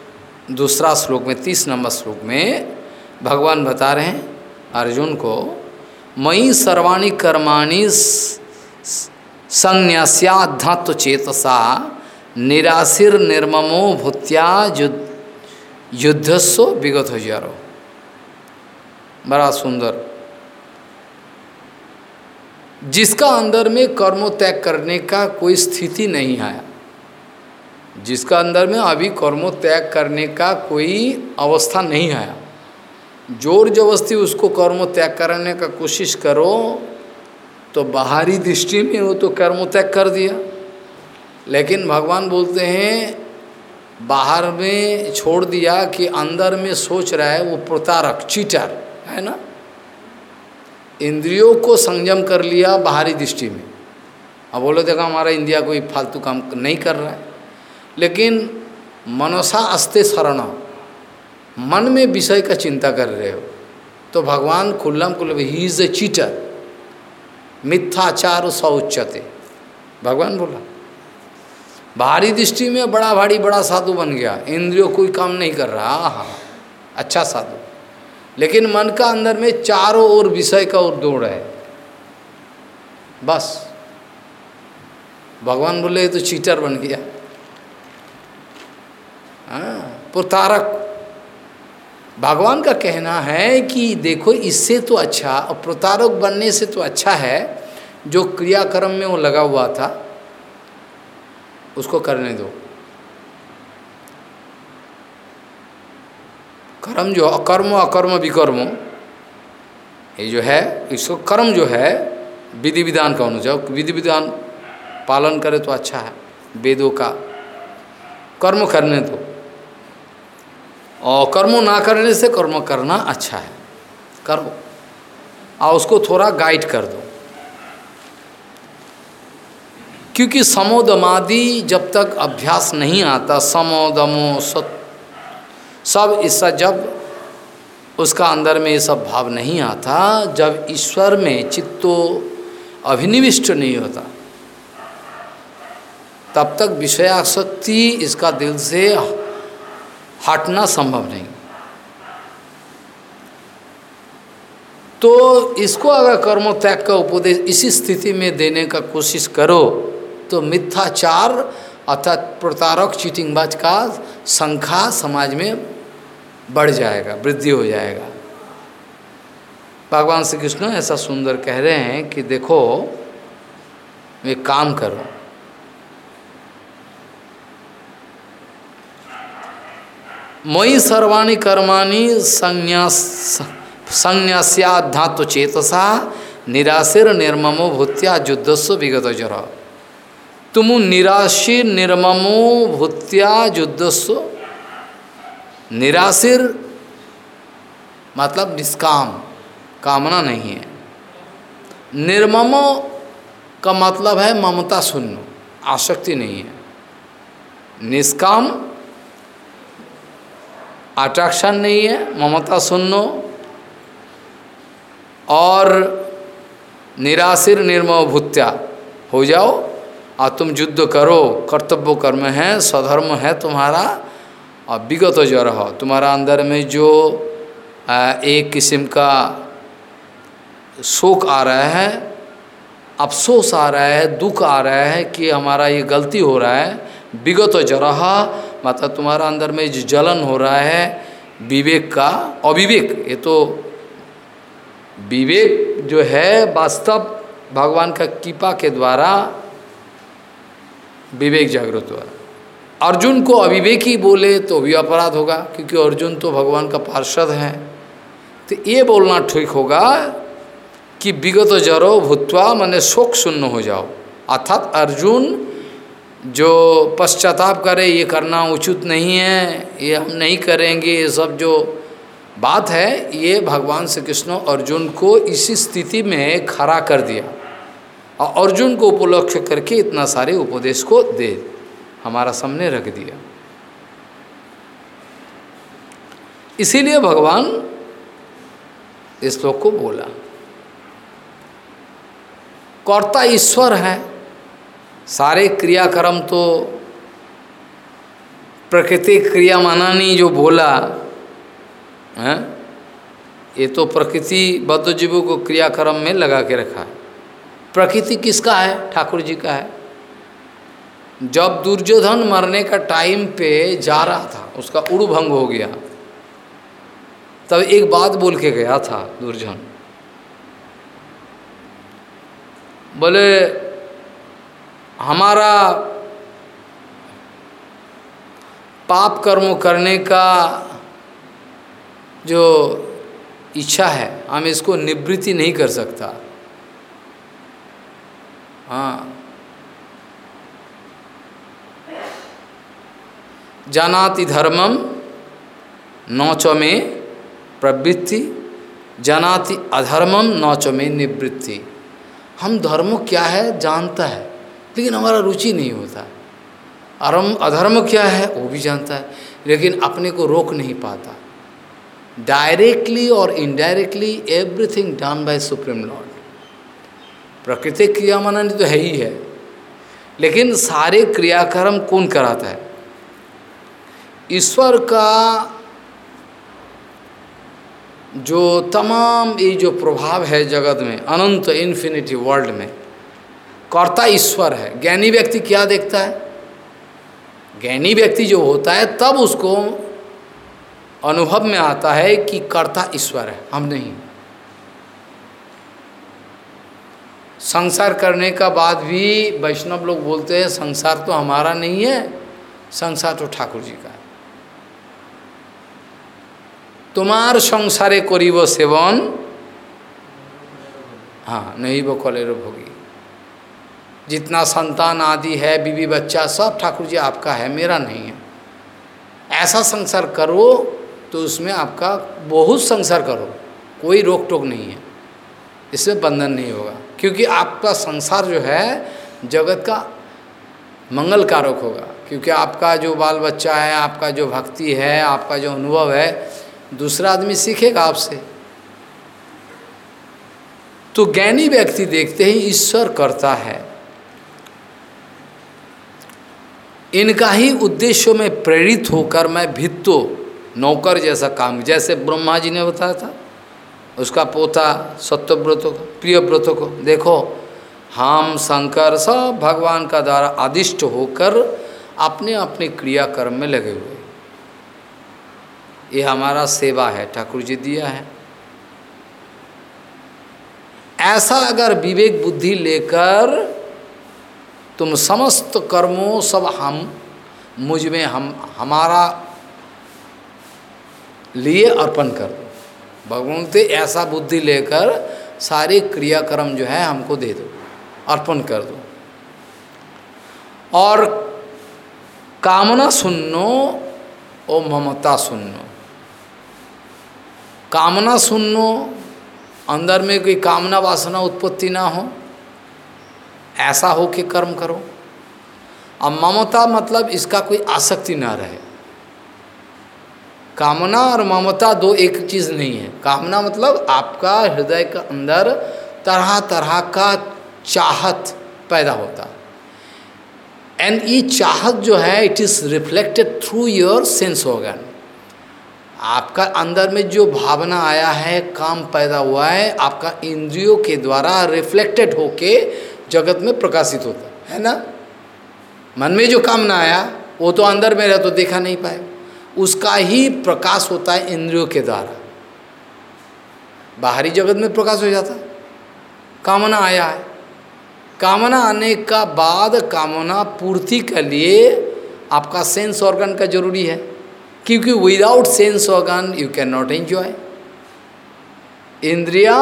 दूसरा श्लोक में, तीस नंबर श्लोक में, भगवान बता रहे हैं, अर्जुन को मई सर्वाणी कर्माणी संन्यास्याध्यात्व चेतसा, निराशिर निर्ममो भूत्या युद्धस्व विगत हो जारो। बड़ा सुंदर। जिसका अंदर में कर्मो त्याग करने का कोई स्थिति नहीं आया। जिसका अंदर में अभी कर्मो त्याग करने का कोई अवस्था नहीं आया। ज़ोर जबरस्ती उसको कर्मो त्याग करने का कोशिश करो तो बाहरी दृष्टि में वो तो कर्मो त्याग कर दिया। लेकिन भगवान बोलते हैं, बाहर में छोड़ दिया कि अंदर में सोच रहा है वो प्रतारक चीटर है ना? इंद्रियों को संयम कर लिया बाहरी दृष्टि में। अब बोलो, देखा हमारा इंडिया कोई फालतू काम नहीं कर रहा है। लेकिन मनसा अस्ते शरण। मन में विषय का चिंता कर रहे हो। तो भगवान खुल्लम कुल ही इज़ ए चीटर मिथ्याचार सौच्यते भगवान बोला बाहरी दृष्टि में बड़ा भारी, बड़ा साधु बन गया। इंद्रियों कोई काम नहीं कर रहा। हाँ अच्छा साधु। लेकिन मन का अंदर में चारों ओर विषय का ओर दौड़ है। बस। भगवान बोले तो चीटर बन गया। हाँ। प्रतारक भगवान का कहना है कि देखो, इससे तो अच्छा और प्रतारक बनने से तो अच्छा है, जो क्रियाक्रम में वो लगा हुआ था, उसको करने दो। कर्म जो, अकर्म अकर्म विकर्म, ये जो है, इसको कर्म जो है, विधि विधान का अनुजा विधि विधान पालन करे तो अच्छा है, वेदों का, कर्म करने दो। और कर्म ना करने से कर्म करना अच्छा है। करो और उसको थोड़ा गाइड कर दो। क्योंकि समोदमादि जब तक अभ्यास नहीं आता, समोदमो सत, सब इसका जब उसका अंदर में ये सब भाव नहीं आता, जब ईश्वर में चित्तो अभिनिविष्ट नहीं होता, तब तक विषयाशक्ति इसका दिल से हटना संभव नहीं। तो इसको अगर कर्म त्याग का उपदेश इसी स्थिति में देने का कोशिश करो तो मिथ्याचार अर्थात प्रतारक, चीटिंगबाज का संख्या समाज में बढ़ जाएगा, वृद्धि हो जाएगा। भगवान श्री कृष्ण ऐसा सुंदर कह रहे हैं कि देखो, एक काम करो मई सर्वाणी कर्माणि संन्यास संन्यास्याध्यात्व चेतसा, निराशिर निर्ममो भूत्या युद्धस्व विगत जर। तुम निराशिर निर्ममो भूत्या युद्धस्व निराशिर मतलब निष्काम, कामना नहीं है। निर्ममो का मतलब है ममता शून्य, आसक्ति नहीं है। निष्काम अट्रैक्शन नहीं है, ममता सुनो। और निराशिर निर्मम भूत्या, हो जाओ। और तुम युद्ध करो, कर्तव्य कर्म है, स्वधर्म है तुम्हारा। और विगत जो रहो तुम्हारा अंदर में जो एक किस्म का शोक आ रहा है, अफसोस आ रहा है, दुख आ रहा है कि हमारा ये गलती हो रहा है विगत जरहा मतलब तुम्हारा अंदर में जो जलन हो रहा है, विवेक का अविवेक, ये तो विवेक जो है वास्तव भगवान का कृपा के द्वारा विवेक जागृत हुआ। अर्जुन को अविवेकी बोले तो भी अपराध होगा, क्योंकि अर्जुन तो भगवान का पार्षद है। तो ये बोलना ठीक होगा कि विगत जरो भूतवा मैंने शोक शून्य हो जाओ। अर्थात अर्जुन जो पश्चाताप करे, ये करना उचित नहीं है, ये हम नहीं करेंगे, ये सब जो बात है, ये भगवान श्री कृष्ण अर्जुन को इसी स्थिति में खड़ा कर दिया। और अर्जुन को उपलक्ष्य करके इतना सारे उपदेश को दे, हमारा सामने रख दिया। इसीलिए भगवान इस श्लोक को बोला, कर्ता ईश्वर है सारे क्रियाक्रम तो प्रकृति क्रिया मानानी जो बोला, है? ये तो प्रकृति बद्ध जीवों को क्रियाक्रम में लगा के रखा है। प्रकृति किसका है? ठाकुर जी का है। जब दुर्योधन मरने का टाइम पे जा रहा था, उसका उड़ू भंग हो गया, तब एक बात बोल के गया था दुर्जन बोले हमारा पाप कर्म करने का जो इच्छा है, हम इसको निवृत्ति नहीं कर सकता। हाँ। जानाति धर्मम नौच में प्रवृत्ति, जानाति अधर्मम नौच में निवृत्ति। हम धर्म क्या है, जानता है। लेकिन हमारा रुचि नहीं होता। अरम, अधर्म क्या है, वो भी जानता है, लेकिन अपने को रोक नहीं पाता। डायरेक्टली और indirectly everything done by supreme lord प्रकृति क्रिया माना तो है ही है। लेकिन सारे क्रियाक्रम कौन कराता है? ईश्वर का जो तमाम ये जो प्रभाव है जगत में, अनंत इन्फिनिटी वर्ल्ड में कर्ता ईश्वर है। ज्ञानी व्यक्ति क्या देखता है? ज्ञानी व्यक्ति जो होता है, तब उसको अनुभव में आता है कि कर्ता ईश्वर है, हम नहीं। संसार करने का बाद भी वैष्णव लोग बोलते हैं, संसार तो हमारा नहीं है, संसार तो ठाकुर जी का है। तुम्हार संसारे करीब सेवन। हाँ नहीं वो कलेर भोगी। जितना संतान आदि है, बीवी बच्चा सब, ठाकुर जी आपका है, मेरा नहीं है। ऐसा संसार करो तो उसमें आपका बहुत संसार करो, कोई रोक टोक नहीं है। इसमें बंधन नहीं होगा, क्योंकि आपका संसार जो है, जगत का मंगल कारक होगा, क्योंकि आपका जो बाल बच्चा है, आपका जो भक्ति है, आपका जो अनुभव है, दूसरा आदमी सीखेगा आपसे। तो ज्ञानी व्यक्ति देखते ही ईश्वर करता है। इनका ही उद्देश्यों में प्रेरित होकर मैं भित्तो नौकर जैसा काम, जैसे ब्रह्मा जी ने बताया था, उसका पोता सत्यव्रत को, प्रिय प्रियव्रत को, देखो, हम शंकर सब भगवान का द्वारा आदिष्ट होकर अपने अपने क्रियाकर्म में लगे हुए ये हमारा सेवा है, ठाकुर जी दिया है। ऐसा अगर विवेक बुद्धि लेकर तुम समस्त कर्मों सब हम, मुझमें हम, हमारा लिए अर्पण कर दो। भगवान से ऐसा बुद्धि लेकर सारे क्रियाक्रम जो है हमको दे दो, अर्पण कर दो। और कामना सुनो, ओ ममता सुनो। कामना सुनो, अंदर में कोई कामना वासना उत्पत्ति ना हो। ऐसा हो कि कर्म करो। अब ममता मतलब इसका कोई आसक्ति ना रहे। कामना और ममता दो एक चीज़ नहीं है। कामना मतलब आपका हृदय के अंदर तरह तरह का चाहत पैदा होता। एंड ये चाहत जो है it is reflected through your sense organ आपका अंदर में जो भावना आया है, काम पैदा हुआ है, आपका इंद्रियों के द्वारा रिफ्लेक्टेड होके जगत में प्रकाशित होता है। ना? मन में जो कामना आया, वो तो अंदर में रह तो देखा नहीं पाए। उसका ही प्रकाश होता है इंद्रियों के द्वारा। बाहरी जगत में प्रकाश हो जाता कामना आया है। कामना आने का बाद कामना पूर्ति के लिए आपका सेंस ऑर्गन का ज़रूरी है। क्योंकि without sense organ you can not enjoy इंद्रिया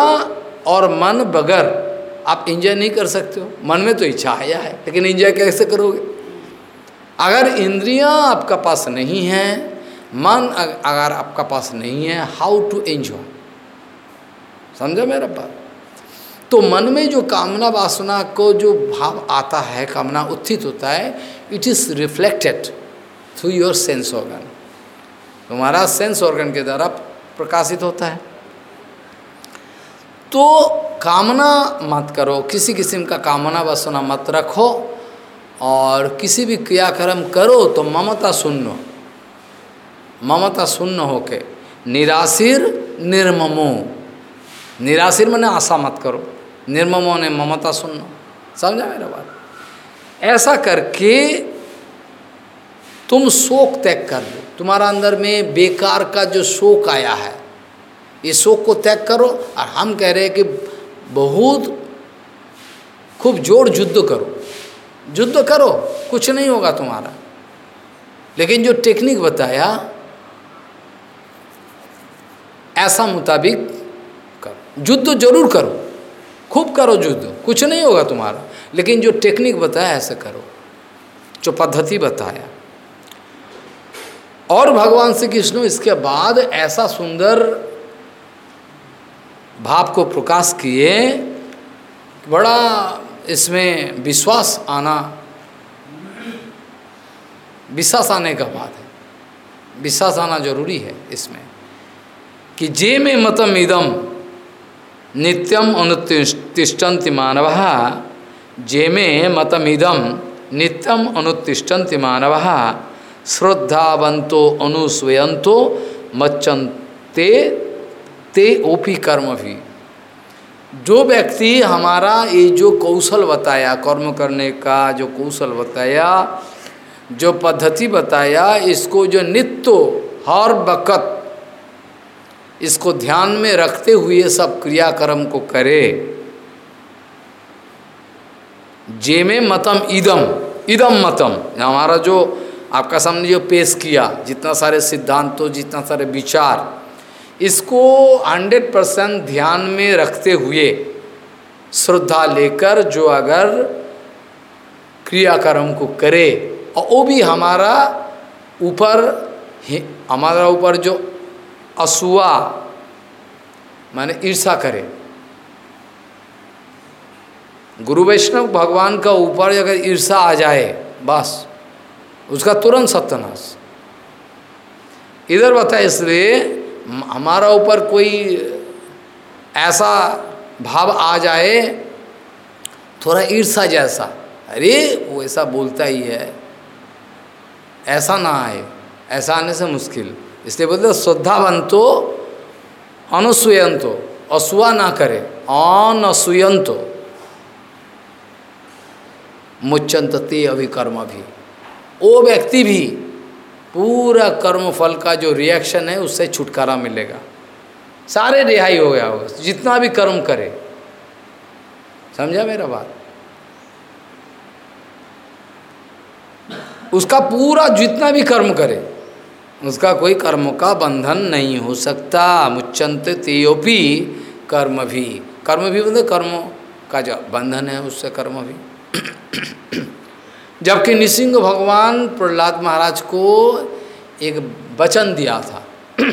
और मन बगैर आप एंजॉय नहीं कर सकते हो। मन में तो इच्छा आया है, लेकिन एंजॉय कैसे करोगे? अगर इंद्रियाँ आपका पास नहीं है, मन अगर आपका पास नहीं है हाउ टू एंजॉय समझा मेरा बात? तो मन में जो कामना वासना को जो भाव आता है, कामना उत्थित होता है it is reflected through your sense organ तुम्हारा सेंस ऑर्गन के द्वारा प्रकाशित होता है। तो कामना मत करो। किसी किस्म का कामना वासना मत रखो और किसी भी क्रियाक्रम करो तो ममता सुनो ममता शून्य होके। निराशिर निर्ममो। निराशिर मैंने आशा मत करो। निर्ममो ने ममता सुनो समझा मेरा बात? ऐसा करके तुम शोक त्याग कर दो। तुम्हारा अंदर में बेकार का जो शोक आया है ये शोक को त्याग करो और हम कह रहे हैं कि बहुत खूब ज़ोर युद्ध करो। युद्ध करो, कुछ नहीं होगा तुम्हारा। लेकिन जो टेक्निक बताया, ऐसा मुताबिक करो। युद्ध ज़रूर करो, खूब करो युद्ध, कुछ नहीं होगा तुम्हारा। लेकिन जो टेक्निक बताया, ऐसे करो। जो पद्धति बताया। और भगवान श्री कृष्ण इसके बाद ऐसा सुंदर भाव को प्रकाश किए, बड़ा इसमें विश्वास आना, विश्वास आने का बात है। विश्वास आना ज़रूरी है इसमें कि जे में मतम इदम नित्यम अनुतिष्ठन्ति मानव, जे में मतम इदम नित्यम अनुतिष्ठन्ति मानव श्रद्धावंतो अनुस्वयंतो मच्चनते ते ओपी कर्म भी। जो व्यक्ति हमारा ये जो कौशल बताया, कर्म करने का जो कौशल बताया, जो पद्धति बताया, इसको जो नित्य हर वक़्त इसको ध्यान में रखते हुए सब क्रियाक्रम को करे जे में मतम इदम इदम मतम। हमारा जो आपका सामने जो पेश किया, जितना सारे सिद्धांतों, जितना सारे विचार इसको 100 परसेंट ध्यान में रखते हुए श्रद्धा लेकर जो अगर क्रियाक्रम को करे, और वो भी हमारा ऊपर हमारा ऊपर जो असुआ माने ईर्षा करे। गुरु वैष्णव भगवान का ऊपर अगर ईर्षा आ जाए, बस, उसका तुरंत सत्यनाश। इधर बताए इसलिए हमारा ऊपर कोई ऐसा भाव आ जाए, थोड़ा ईर्षा जैसा, अरे वो ऐसा बोलता ही है, ऐसा ना आए, ऐसा आने से मुश्किल। इसलिए बोलते श्रद्धावंतो, अनुसूयंतो असुआ ना करे अनसूयंतो मुच्चंत ते अभिकर्म भी। वो व्यक्ति भी पूरा कर्म फल का जो रिएक्शन है, उससे छुटकारा मिलेगा। सारे रिहाई हो गया होगा। जितना भी कर्म करे। समझा मेरा बात? उसका पूरा जितना भी कर्म करे, उसका कोई कर्म का बंधन नहीं हो सकता। मुच्चंत तेयोपी कर्म भी। कर्म भी मतलब कर्म का जो बंधन है, उससे कर्म भी। जबकि निसिंह भगवान प्रहलाद महाराज को एक वचन दिया था।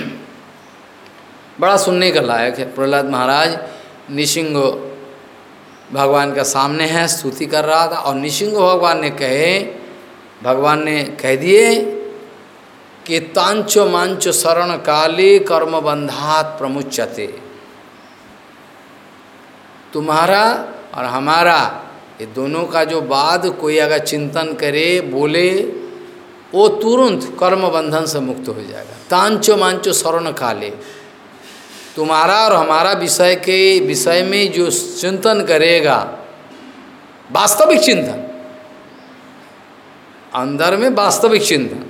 बड़ा सुनने का लायक है। प्रहलाद महाराज निसिंह भगवान के सामने है, स्तुति कर रहा था और निसिंह भगवान ने कहे, भगवान ने कह दिए कि तांचो मांचो शरण काले कर्म बंधात प्रमुचते तुम्हारा और हमारा ये दोनों का जो बाद कोई अगर चिंतन करे, बोले, वो तुरंत कर्म बंधन से मुक्त हो जाएगा। तांचो मांचो शरण काले। तुम्हारा और हमारा विषय के विषय में जो चिंतन करेगा, वास्तविक चिंतन। अंदर में वास्तविक चिंतन।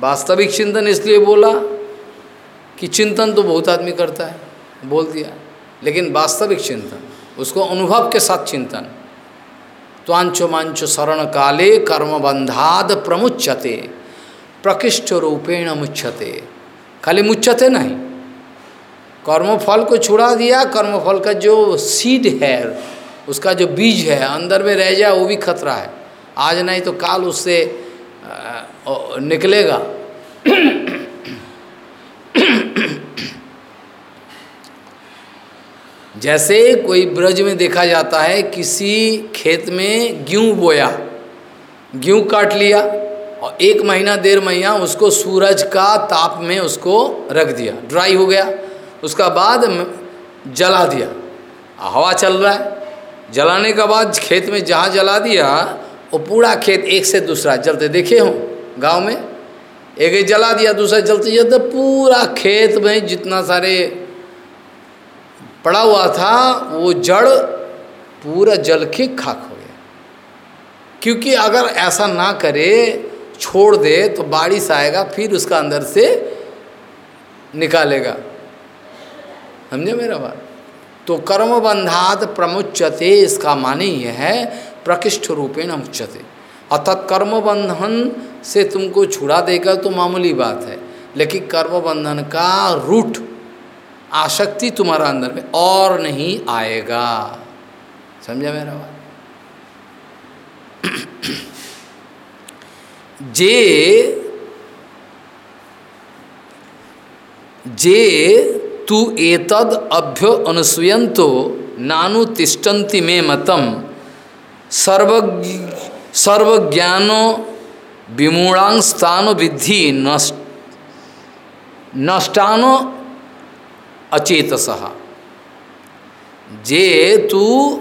वास्तविक चिंतन इसलिए बोला कि चिंतन तो बहुत आदमी करता है, बोल दिया। लेकिन वास्तविक चिंतन। उसको अनुभव के साथ चिंतन। त्वांचो मांचो शरण काले कर्म बंधाद प्रमुचते प्रकृष्ट रूपेण मुच्छते खाली मुच्छते नहीं। कर्मफल को छुड़ा दिया, कर्मफल का जो सीड है, उसका जो बीज है, अंदर में रह जाए, वो भी खतरा है। आज नहीं तो काल उससे निकलेगा। जैसे कोई ब्रज में देखा जाता है, किसी खेत में गेहूँ बोया, गेहूँ काट लिया और एक महीना, डेढ़ महीना उसको सूरज का ताप में उसको रख दिया। ड्राई हो गया। उसका बाद जला दिया। हवा चल रहा है। जलाने के बाद खेत में जहाँ जला दिया, वो पूरा खेत एक से दूसरा जलते देखे हो, गाँव में। एक जला दिया, दूसरा जलते जलते पूरा खेत में जितना सारे पड़ा हुआ था, वो जड़ पूरा जल के खाक हो गया। क्योंकि अगर ऐसा ना करे, छोड़ दे तो बारिश आएगा, फिर उसका अंदर से निकालेगा। समझे मेरा बात? तो कर्म बंधात प्रमुचते इसका माने यह है प्रकृष्ठ रूपेण मुच्यते। अर्थात कर्म बंधन से तुमको छुड़ा देगा तो मामूली बात है, लेकिन कर्म बंधन का रूट आसक्ति तुम्हारा अंदर में और नहीं आएगा। समझा मेरा बात? जे जे तू एतद अभ्य अनुसूयंतो नानु तिष्ठन्ति में मतम। सर्वज्ञ, सर्वज्ञानो विमूढ़ांग स्थान विधि नष्ट, नष्टानो अचेतस। जे तू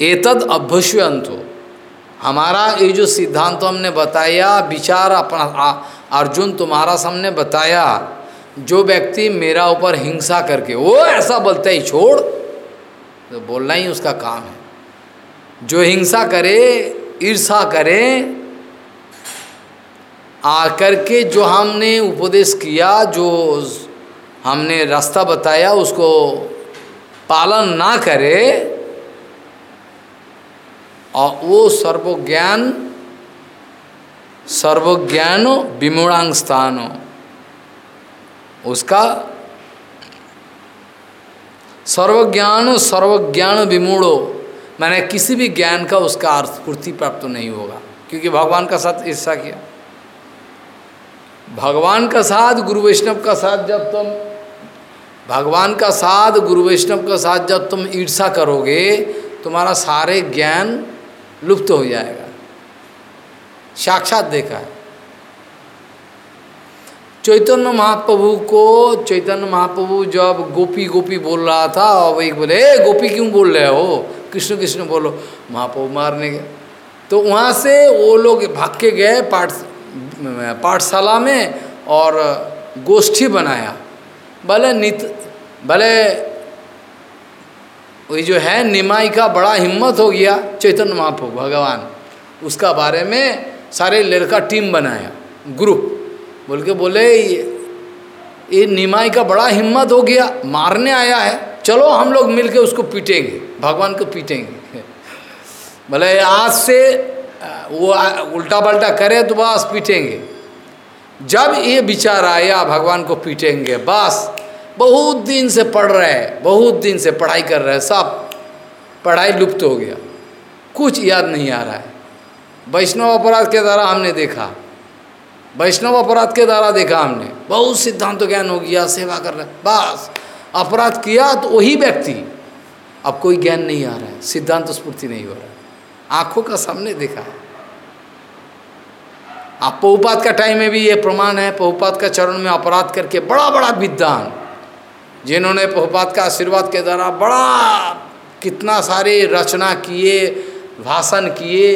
एतद अभ्युष्यंतो हमारा ये जो सिद्धांत हमने बताया, विचार अपना अर्जुन तुम्हारा सामने बताया, जो व्यक्ति मेरा ऊपर हिंसा करके, वो ऐसा बोलता ही, छोड़। तो बोलना ही उसका काम है। जो हिंसा करे ईर्षा करे आकर के जो हमने उपदेश किया, जो हमने रास्ता बताया, उसको पालन ना करे, और वो सर्वज्ञान सर्वज्ञान विमूणांग स्थान उसका सर्वज्ञान सर्वज्ञान विमूढ़ो मैंने किसी भी ज्ञान का उसका अर्थ, पूर्ति प्राप्त नहीं होगा, क्योंकि भगवान का साथ ईर्षा किया। भगवान का साथ, गुरु वैष्णव का साथ जब तुम, भगवान का साथ, गुरु वैष्णव का साथ जब तुम ईर्षा करोगे, तुम्हारा सारे ज्ञान लुप्त हो जाएगा। साक्षात देखा है। चैतन्य महाप्रभु को, चैतन्य महाप्रभु जब गोपी गोपी बोल रहा था, और एक बोले, ए, गोपी क्यों बोल रहे हो? कृष्ण कृष्ण बोलो। महाप्रभु मारने गए। तो वहाँ से वो लोग भाग के गए, पाठ पाठशाला में और गोष्ठी बनाया। भले नित, भले वही जो है, निमाई का बड़ा हिम्मत हो गया, चैतन्य महाप्रभु, भगवान। उसका बारे में सारे लड़का टीम बनाया, ग्रुप। बोल के बोले, ये निमाई का बड़ा हिम्मत हो गया, मारने आया है। चलो हम लोग मिलके उसको पीटेंगे, भगवान को पीटेंगे। भले आज से वो उल्टा पल्टा करे तो बस पीटेंगे। जब ये विचार आया, भगवान को पीटेंगे, बस, बहुत दिन से पढ़ रहे हैं, बहुत दिन से पढ़ाई कर रहे हैं, सब पढ़ाई लुप्त हो गया। कुछ याद नहीं आ रहा है। वैष्णव अपराध के द्वारा हमने देखा। वैष्णव अपराध के द्वारा देखा हमने। बहुत सिद्धांत ज्ञान हो गया, सेवा कर रहे बस। अपराध किया तो वही व्यक्ति। अब कोई ज्ञान नहीं आ रहा है, सिद्धांत स्फूर्ति नहीं हो रहा है। आँखों का सामने देखा। है आप पहुपात का टाइम में भी ये प्रमाण है, पहुपात का चरण में अपराध करके बड़ा बड़ा विद्वान, जिन्होंने पहुपात का आशीर्वाद के द्वारा बड़ा, कितना सारे रचना किए, भाषण किए,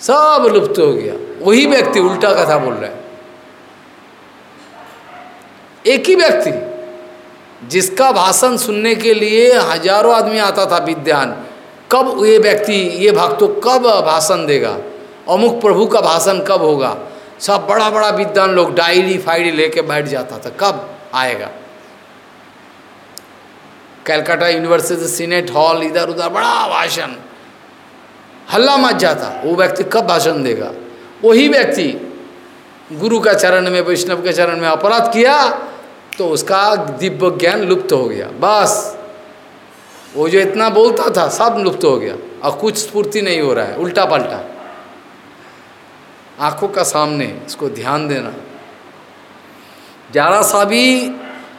सब लुप्त हो गया। वही व्यक्ति उल्टा कथा बोल रहा है। एक ही व्यक्ति, जिसका भाषण सुनने के लिए हज़ारों आदमी आता था विद्यान कब ये व्यक्ति, ये भक्तों कब भाषण देगा? अमुक प्रभु का भाषण कब होगा? सब बड़ा बड़ा विद्वान लोग डायरी फायरी लेके बैठ जाता था। कब आएगा? कैलकाटा यूनिवर्सिटी सीनेट हॉल इधर उधर बड़ा भाषण। हल्ला मच जाता। वो व्यक्ति कब भाषण देगा? वही व्यक्ति गुरु का चरण में, वैष्णव के चरण में अपराध किया तो उसका दिव्य ज्ञान लुप्त हो गया। बस। वो जो इतना बोलता था, सब लुप्त हो गया। और कुछ स्फूर्ति नहीं हो रहा है उल्टा पलटा आँखों का सामने, इसको ध्यान देना। जरा सा भी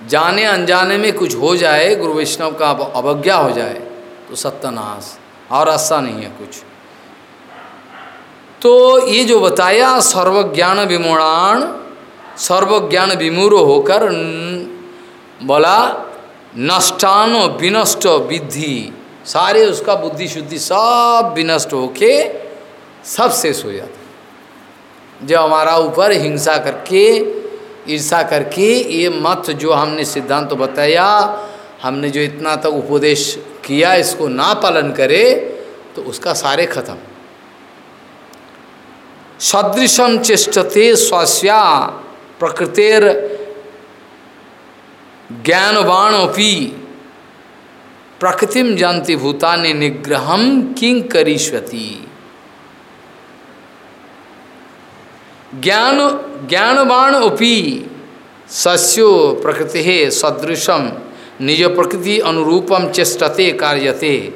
जाने अनजाने में कुछ हो जाए, गुरु वैष्णव का अवज्ञा हो जाए तो सत्यानाश। और ऐसा नहीं है कुछ। तो ये जो बताया, सर्वज्ञान विमोणान सर्वज्ञान विमूर होकर बोला नष्टान विनष्ट विधि सारे उसका बुद्धि शुद्धि सब विनष्ट होके सब शेष हो जाता जो हमारा ऊपर हिंसा करके ईर्षा करके ये मत जो हमने सिद्धांत तो बताया, हमने जो इतना तक उपदेश किया इसको ना पालन करे तो उसका सारे खत्म। सदृशम चेष्टते स्वस्या प्रकृतिर ज्ञानवाणोपी प्रकृतिम जानती भूतानि निग्रहम किंग करीष्वती ज्ञान ज्ञानवाण उपी सस्यो प्रकृति सदृशम निज प्रकृति अनुरूपम चेष्टते, कार्यते।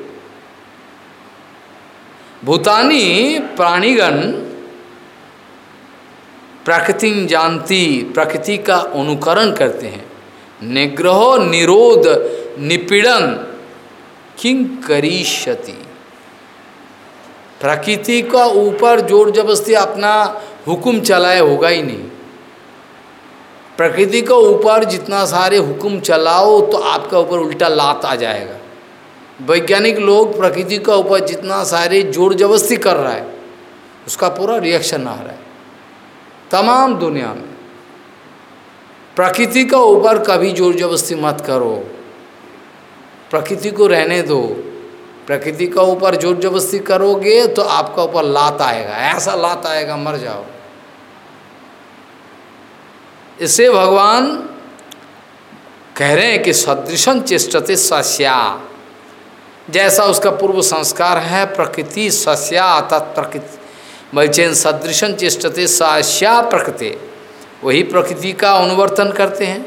भूतानी प्राणीगण, प्रकृति जानती, प्रकृति का अनुकरण करते हैं। निग्रह, निरोध, निपीड़न किंग करीशति प्रकृति का ऊपर ज़ोर जबरस्ती अपना हुक्म चलाए होगा ही नहीं। प्रकृति के ऊपर जितना सारे हुक्म चलाओ तो आपका ऊपर उल्टा लात आ जाएगा। वैज्ञानिक लोग प्रकृति का ऊपर जितना सारे ज़ोर जबरस्ती कर रहा है, उसका पूरा रिएक्शन आ रहा है। तमाम दुनिया में प्रकृति का ऊपर कभी ज़ोर जबरस्ती मत करो। प्रकृति को रहने दो। प्रकृति का ऊपर ज़ोर जबरस्ती करोगे तो आपका ऊपर लात आएगा। ऐसा लात आएगा, मर जाओ। इससे भगवान कह रहे हैं कि सदृशन चेष्टते सस्या। जैसा उसका पूर्व संस्कार है, प्रकृति सस्या अर्थात प्रकृति। वैचेन सदृशन चेष्टते सस्या प्रकृति। वही प्रकृति का अनुवर्तन करते हैं।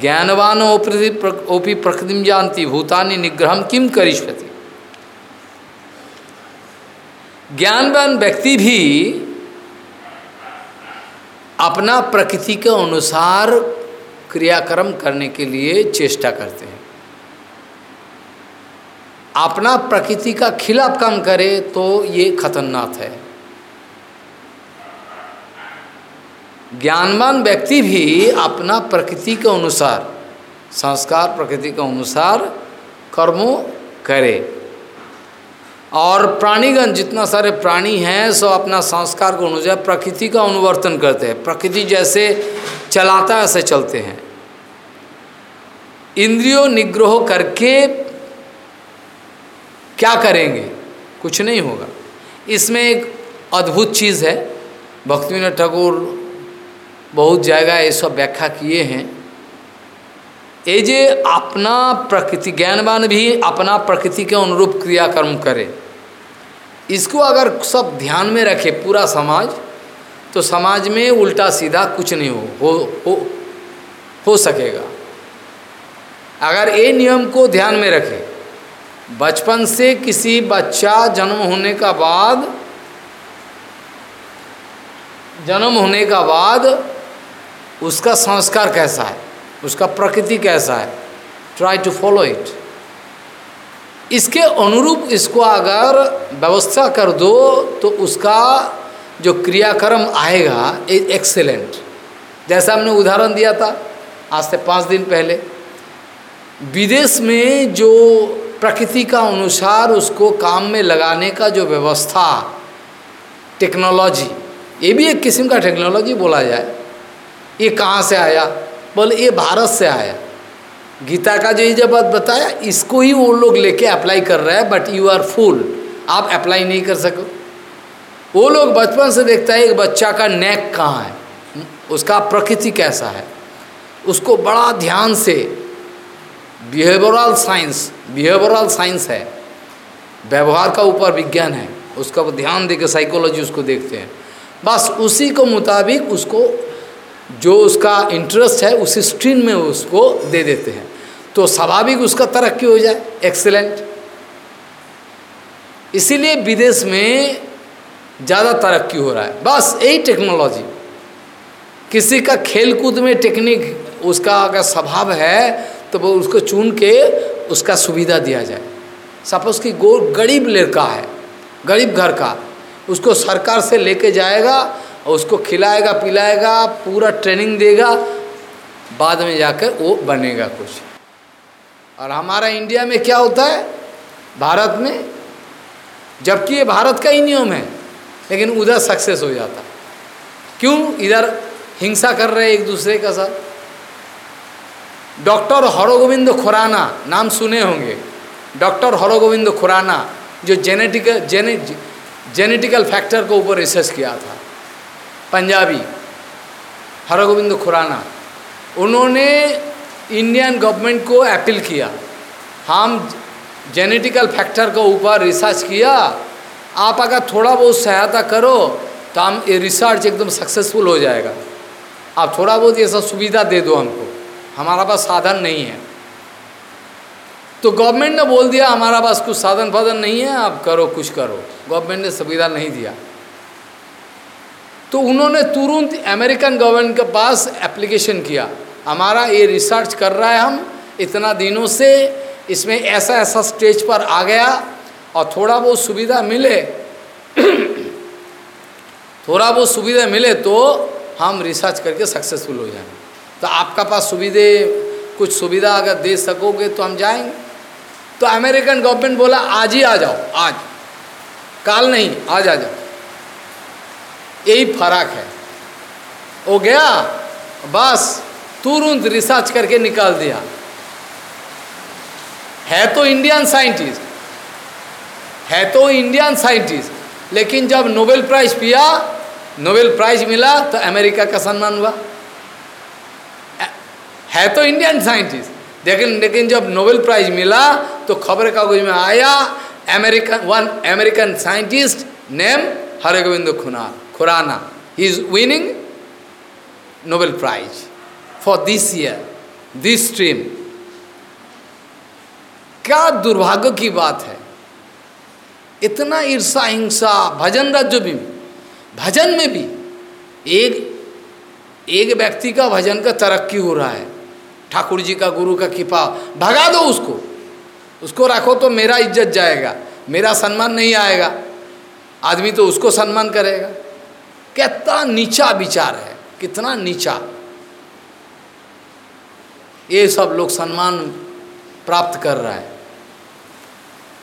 ज्ञानवान ओपी प्रकृति जानती, भूतानी निग्रह किम करिष्यति? ज्ञानवान व्यक्ति भी अपना प्रकृति के अनुसार क्रियाक्रम करने के लिए चेष्टा करते हैं। अपना प्रकृति का खिलाफ काम करे तो ये खतरनाक है। ज्ञानवान व्यक्ति भी अपना प्रकृति के अनुसार, संस्कार प्रकृति के अनुसार कर्मों करे। और प्राणीगण जितना सारे प्राणी हैं, सो अपना संस्कार को अनुसार प्रकृति का अनुवर्तन करते हैं। प्रकृति जैसे चलाता है, ऐसे चलते हैं। इंद्रियों निग्रह करके क्या करेंगे? कुछ नहीं होगा। इसमें एक अद्भुत चीज़ है। भक्तिविनोद ठाकुर बहुत जगह ये सब व्याख्या किए हैं। ये जे अपना प्रकृति ज्ञानवान भी अपना प्रकृति के अनुरूप क्रियाकर्म करे। इसको अगर सब ध्यान में रखे पूरा समाज तो समाज में उल्टा सीधा कुछ नहीं हो हो हो, हो सकेगा। अगर ये नियम को ध्यान में रखे बचपन से किसी बच्चा जन्म होने का बाद जन्म होने का बाद उसका संस्कार कैसा है? उसका प्रकृति कैसा है? ट्राई टू फॉलो इट इसके अनुरूप इसको अगर व्यवस्था कर दो तो उसका जो क्रियाक्रम आएगा एक्सेलेंट जैसा हमने उदाहरण दिया था, आज से पाँच दिन पहले। विदेश में जो प्रकृति का अनुसार उसको काम में लगाने का जो व्यवस्था टेक्नोलॉजी ये भी एक किस्म का टेक्नोलॉजी बोला जाए। ये कहाँ से आया? बोले, ये भारत से आया। गीता का जो ये जब बात बताया, इसको ही वो लोग लेके अप्लाई कर रहे हैं बट यू आर फुल आप अप्लाई नहीं कर सको। वो लोग बचपन से देखता है, एक बच्चा का नेक कहाँ है? उसका प्रकृति कैसा है? उसको बड़ा ध्यान से बिहेवियरल साइंस बिहेवियरल साइंस है। व्यवहार का ऊपर विज्ञान है। उसका ध्यान देकर साइकोलॉजी उसको देखते हैं। बस उसी को मुताबिक उसको जो उसका इंटरेस्ट है, उसी स्ट्रीम में उसको दे देते हैं। तो स्वाभाविक उसका तरक्की हो जाए। एक्सेलेंट इसीलिए विदेश में ज़्यादा तरक्की हो रहा है। बस यही टेक्नोलॉजी किसी का खेल कूद में टेक्निक उसका अगर स्वभाव है तो वो उसको चुन के उसका सुविधा दिया जाए। सपोज़ कि गो, गरीब लड़का है, गरीब घर का, उसको सरकार से लेके जाएगा और उसको खिलाएगा, पिलाएगा, पूरा ट्रेनिंग देगा, बाद में जाकर वो बनेगा कुछ। और हमारा इंडिया में क्या होता है? भारत में, जबकि ये भारत का ही नियम है, लेकिन उधर सक्सेस हो जाता। क्यों? इधर हिंसा कर रहे एक दूसरे का साथ। डॉक्टर हरगोविंद खुराना, नाम सुने होंगे। डॉक्टर हरोगोविंद खुराना, जो जेनेटिकल जेने जेनेटिकल फैक्टर के ऊपर रिसर्च किया था। पंजाबी हरगोविंद खुराना। उन्होंने इंडियन गवर्नमेंट को अपील किया। हम जेनेटिकल फैक्टर के ऊपर रिसर्च किया। आप अगर थोड़ा बहुत सहायता करो तो हम ये रिसर्च एकदम सक्सेसफुल हो जाएगा। आप थोड़ा बहुत ये सब सुविधा दे दो हमको। हमारा पास साधन नहीं है। तो गवर्नमेंट ने बोल दिया, हमारा पास कुछ साधन फाधन नहीं है, आप करो, कुछ करो। गवर्नमेंट ने सुविधा नहीं दिया। तो उन्होंने तुरंत अमेरिकन गवर्नमेंट के पास एप्लीकेशन किया। हमारा ये रिसर्च कर रहा है हम, इतना दिनों से इसमें ऐसा ऐसा स्टेज पर आ गया और थोड़ा बहुत सुविधा मिले। थोड़ा बहुत सुविधा मिले तो हम रिसर्च करके सक्सेसफुल हो जाएँगे। तो आपका पास सुविधे, कुछ सुविधा अगर दे सकोगे तो हम जाएँगे। तो अमेरिकन गवर्नमेंट बोला, आज ही आ जाओ, आज। काल नहीं, आज आ जाओ। यही फ़र्क है। वो गया? बस, तुरंत रिसर्च करके निकाल दिया। है तो इंडियन साइंटिस्ट है तो इंडियन साइंटिस्ट लेकिन जब नोबेल प्राइज पिया नोबेल प्राइज मिला तो अमेरिका का सम्मान हुआ। है तो इंडियन साइंटिस्ट लेकिन लेकिन जब नोबेल प्राइज मिला तो खबर कागज़ में आया American one American scientist name Har Gobind Khorana he is winning Nobel prize for this year this stream क्या दुर्भाग्य की बात है? इतना ईर्षा हिंसा, भजन राज्य भी, भजन में भी एक एक व्यक्ति का भजन का तरक्की हो रहा है। ठाकुर जी का गुरु का कृपा, भगा दो उसको। उसको रखो तो मेरा इज़्ज़त जाएगा, मेरा सम्मान नहीं आएगा। आदमी तो उसको सम्मान करेगा। कितना नीचा विचार है, कितना नीचा। ये सब लोग सम्मान प्राप्त कर रहा है।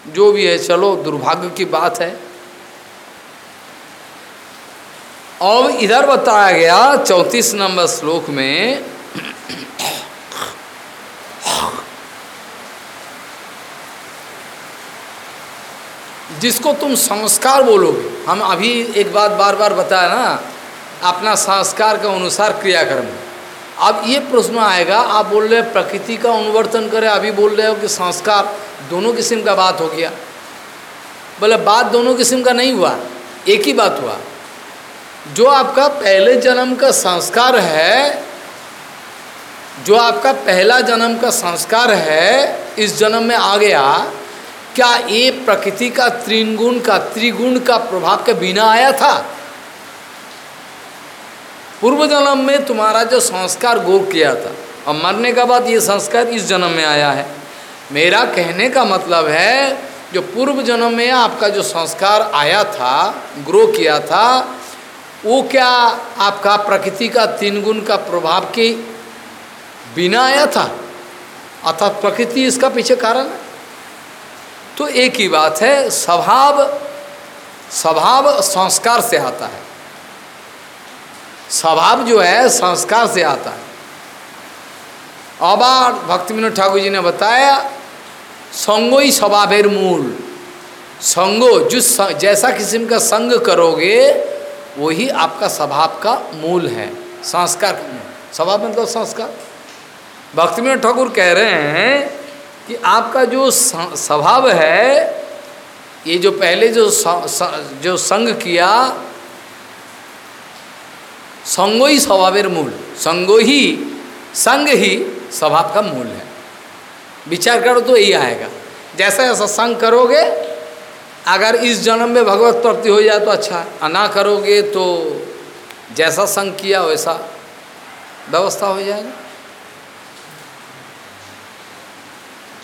जो भी है, चलो, दुर्भाग्य की बात है। अब इधर बताया गया, चौंतीस नंबर श्लोक में जिसको तुम संस्कार बोलोगे। हम अभी एक बात बार बार बताया ना, अपना संस्कार के अनुसार क्रियाकर्म। अब ये प्रश्न आएगा, आप बोल रहे प्रकृति का अनुवर्तन करें, अभी बोल रहे हो कि संस्कार दोनों किस्म का बात हो गया। बोले, बात दोनों किस्म का नहीं हुआ, एक ही बात हुआ। जो आपका पहले जन्म का संस्कार है, जो आपका पहला जन्म का संस्कार है, इस जन्म में आ गया, क्या ये प्रकृति का त्रिगुण का त्रिगुण का प्रभाव के बिना आया था। पूर्व जन्म में तुम्हारा जो संस्कार गो किया था और मरने के बाद ये संस्कार इस जन्म में आया है। मेरा कहने का मतलब है, जो पूर्व जन्म में आपका जो संस्कार आया था, ग्रो किया था, वो क्या आपका प्रकृति का तीन गुण का प्रभाव के बिना आया था? अर्थात प्रकृति इसका पीछे कारण है। तो एक ही बात है, स्वभाव स्वभाव संस्कार से आता है। स्वभाव जो है, संस्कार से आता है। अब भक्ति विनोद ठाकुर जी ने बताया, संगो ही स्वभावेर मूल। संगो जिस जैसा किस्म का संग करोगे, वही आपका स्वभाव का मूल है, संस्कार स्वभाव मतलब संस्कार। भक्ति विनोद ठाकुर कह रहे हैं कि आपका जो स्वभाव है, ये जो पहले जो जो संग किया संगो ही स्वभावेर मूल संगो ही संग ही स्वभाव का मूल है। विचार करो तो यही आएगा। जैसा ऐसा संग करोगे, अगर इस जन्म में भगवत प्राप्ति हो जाए तो अच्छा है ना करोगे तो जैसा संग किया, वैसा व्यवस्था हो जाएगा।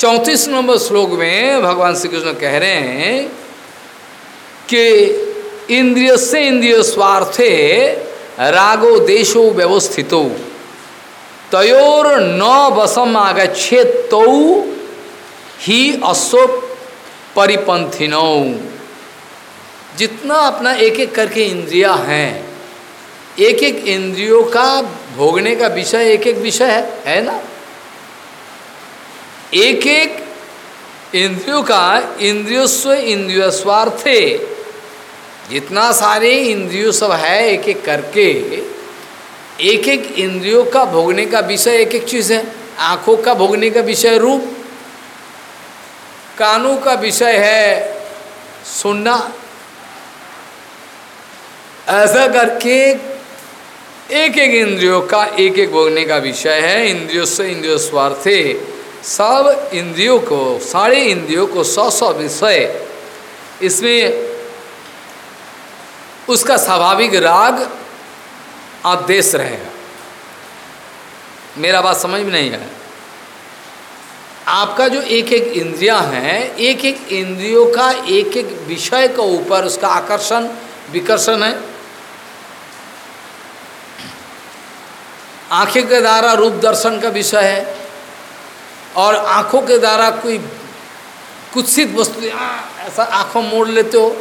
चौंतीस नंबर श्लोक में भगवान श्री कृष्ण कह रहे हैं कि इंद्रिय से इंद्रिय स्वार्थे रागो देशो व्यवस्थितो। तयोर न वसम आगछे तो ही अश्व परिपंथिनो जितना अपना एक एक करके इंद्रिया हैं एक एक इंद्रियों का भोगने का विषय एक एक विषय है है ना? एक एक इंद्रियों का इंद्रियोस्व इंद्रिय स्वार्थे। जितना सारे इंद्रियों सब है एक एक करके एक एक इंद्रियों का भोगने का विषय एक एक चीज़ है। आँखों का भोगने का विषय रूप, कानों का विषय है सुनना। ऐसा करके एक एक इंद्रियों का एक एक भोगने का विषय है, इंद्रियों से इंद्रियों स्वार्थे। सब इंद्रियों को, सारे इंद्रियों को सौ सौ विषय, इसमें उसका स्वाभाविक राग आदेश रहेगा मेरा बात समझ में नहीं आया आपका जो एक एक इंद्रियाँ हैं एक एक इंद्रियों का एक एक विषय के ऊपर उसका आकर्षण, विकर्षण है। आँखें के द्वारा रूप दर्शन का विषय है। और आँखों के द्वारा कोई कुत्सित वस्तु ऐसा आँखों मोड़ लेते हो।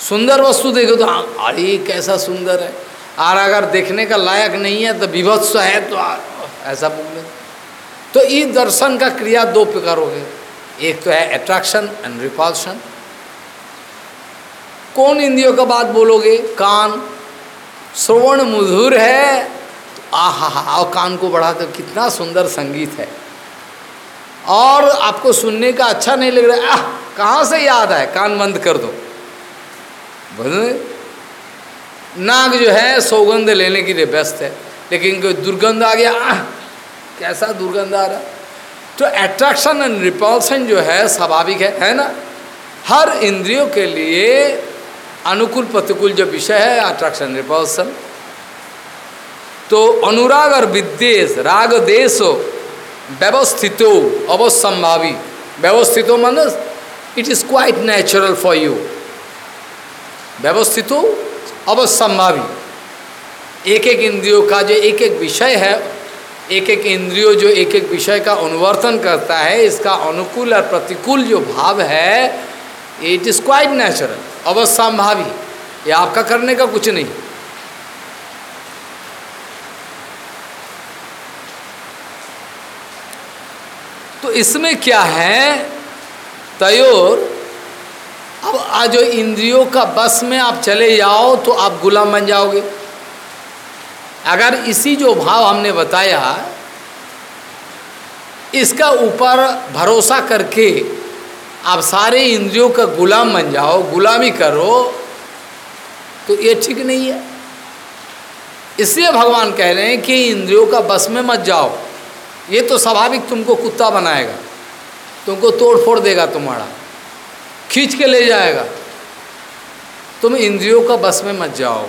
सुंदर वस्तु देखो तो अरे, कैसा सुंदर है। और अगर देखने का लायक नहीं है तो विभत्स है तो ऐसा बोल तो इस दर्शन का क्रिया दो प्रकार हो गए। एक तो है अट्रैक्शन एंड रिपल्शन कौन इंद्रियों का बात बोलोगे? कान। श्रवण मधुर है आहा हा और कान को बढ़ा तो कितना सुंदर संगीत है। और आपको सुनने का अच्छा नहीं लग रहा है आह कहाँ से याद है कान बंद कर दो। नाग जो है सौगंध लेने के लिए व्यस्त है लेकिन कोई दुर्गंध आ गया आह, कैसा दुर्गंध आ रहा? तो एट्रैक्शन एंड रिपल्सन जो है स्वाभाविक है है ना? हर इंद्रियों के लिए अनुकूल प्रतिकूल जो विषय है अट्रैक्शन रिपल्सन तो अनुराग और विद्वेश राग देश व्यवस्थितो, अवसंभावी। व्यवस्थितो मतलब it is quite natural for you व्यवस्थितो, अवसंभावी। एक एक इंद्रियों का जो एक एक विषय है एक एक इंद्रियों जो एक एक विषय का अनुवर्तन करता है, इसका अनुकूल और प्रतिकूल जो भाव है इट इज़ क्वाइट नेचुरल अवसंभावी। ये आपका करने का कुछ नहीं। इसमें क्या है? तयोर। अब आ जो इंद्रियों का बस में आप चले जाओ तो आप गुलाम बन जाओगे। अगर इसी जो भाव हमने बताया, इसका ऊपर भरोसा करके आप सारे इंद्रियों का गुलाम बन जाओ, गुलामी करो तो ये ठीक नहीं है। इसलिए भगवान कह रहे हैं कि इंद्रियों का बस में मत जाओ। ये तो स्वाभाविक तुमको कुत्ता बनाएगा, तुमको तोड़ फोड़ देगा तुम्हारा, खींच के ले जाएगा। तुम इंद्रियों का बस में मत जाओ।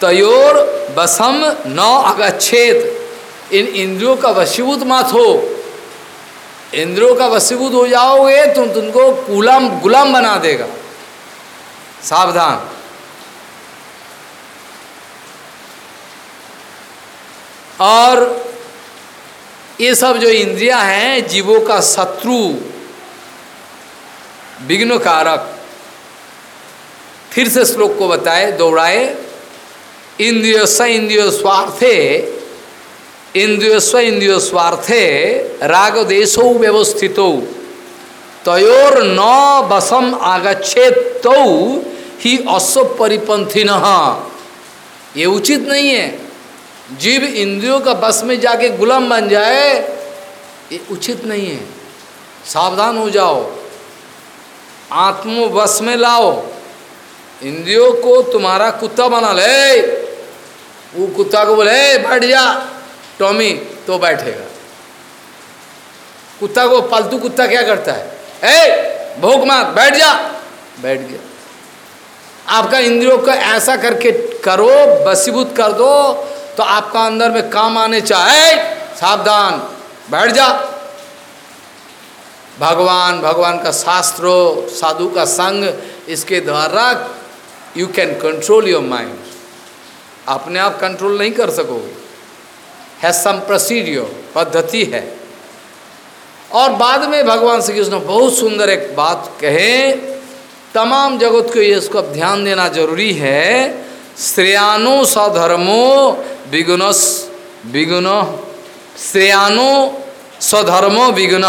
तयोर बसम न अगच्छेद इन इंद्रियों का वशीभूत मत हो। इंद्रियों का वशीभूत हो जाओगे, तुम तुमको गुलाम गुलाम बना देगा। सावधान। और ये सब जो इंद्रिया हैं, जीवों का शत्रु विघ्न कारक फिर से श्लोक को बताए, दोहराए, इंद्रिय स इंद्रिय स्वार्थे, इंद्रिय स्व इंद्रिय स्वार्थे राग देशो व्यवस्थितो, तयोर न बसम आगछे तो ही अश्व परिपंथी ये उचित नहीं है। जीव इंद्रियों का बस में जाके गुलाम बन जाए, ये उचित नहीं है। सावधान हो जाओ। आत्मवश में लाओ। इंद्रियों को तुम्हारा कुत्ता बना ले। वो कुत्ता को बोले बैठ जा। टॉमी तो बैठेगा। कुत्ता को, पालतू कुत्ता क्या करता है? ए भोग मार बैठ जा। बैठ गया। आपका इंद्रियों को ऐसा करके करो, बसीभूत कर दो। तो आपका अंदर में काम आने चाहे सावधान, बैठ जा। भगवान भगवान का शास्त्रो, साधु का संग, इसके द्वारा you can control your mind अपने आप कंट्रोल नहीं कर सकोगे। है सम प्रोसीडियर पद्धति है। और बाद में भगवान श्री कृष्ण बहुत सुंदर एक बात कहे, तमाम जगत को ये इसको ध्यान देना ज़रूरी है श्रेयानो सधर्मो विगुणस, विगुण, श्रेयानो स्वधर्मो विघ्न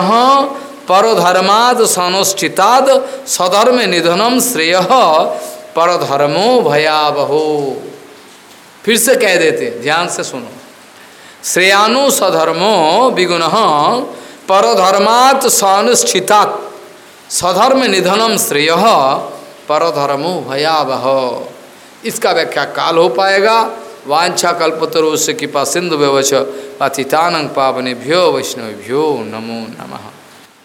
परधर्माद सनुष्ठिताद सधर्म निधनम श्रेय, परधर्मो भयावहो। फिर से कह देते ध्यान से सुनो। श्रेयानु सधर्मो विगुण, परधर्मात् सनुष्ठितात सधर्म निधनम श्रेय, परधर्मो भयावह। इसका व्याख्या काल हो पाएगा। वांछा कल्पतरो से कृपा सिंधु व्यवच अतितानंग पावने भ्यो वैष्णव भ्यो नमो नमः।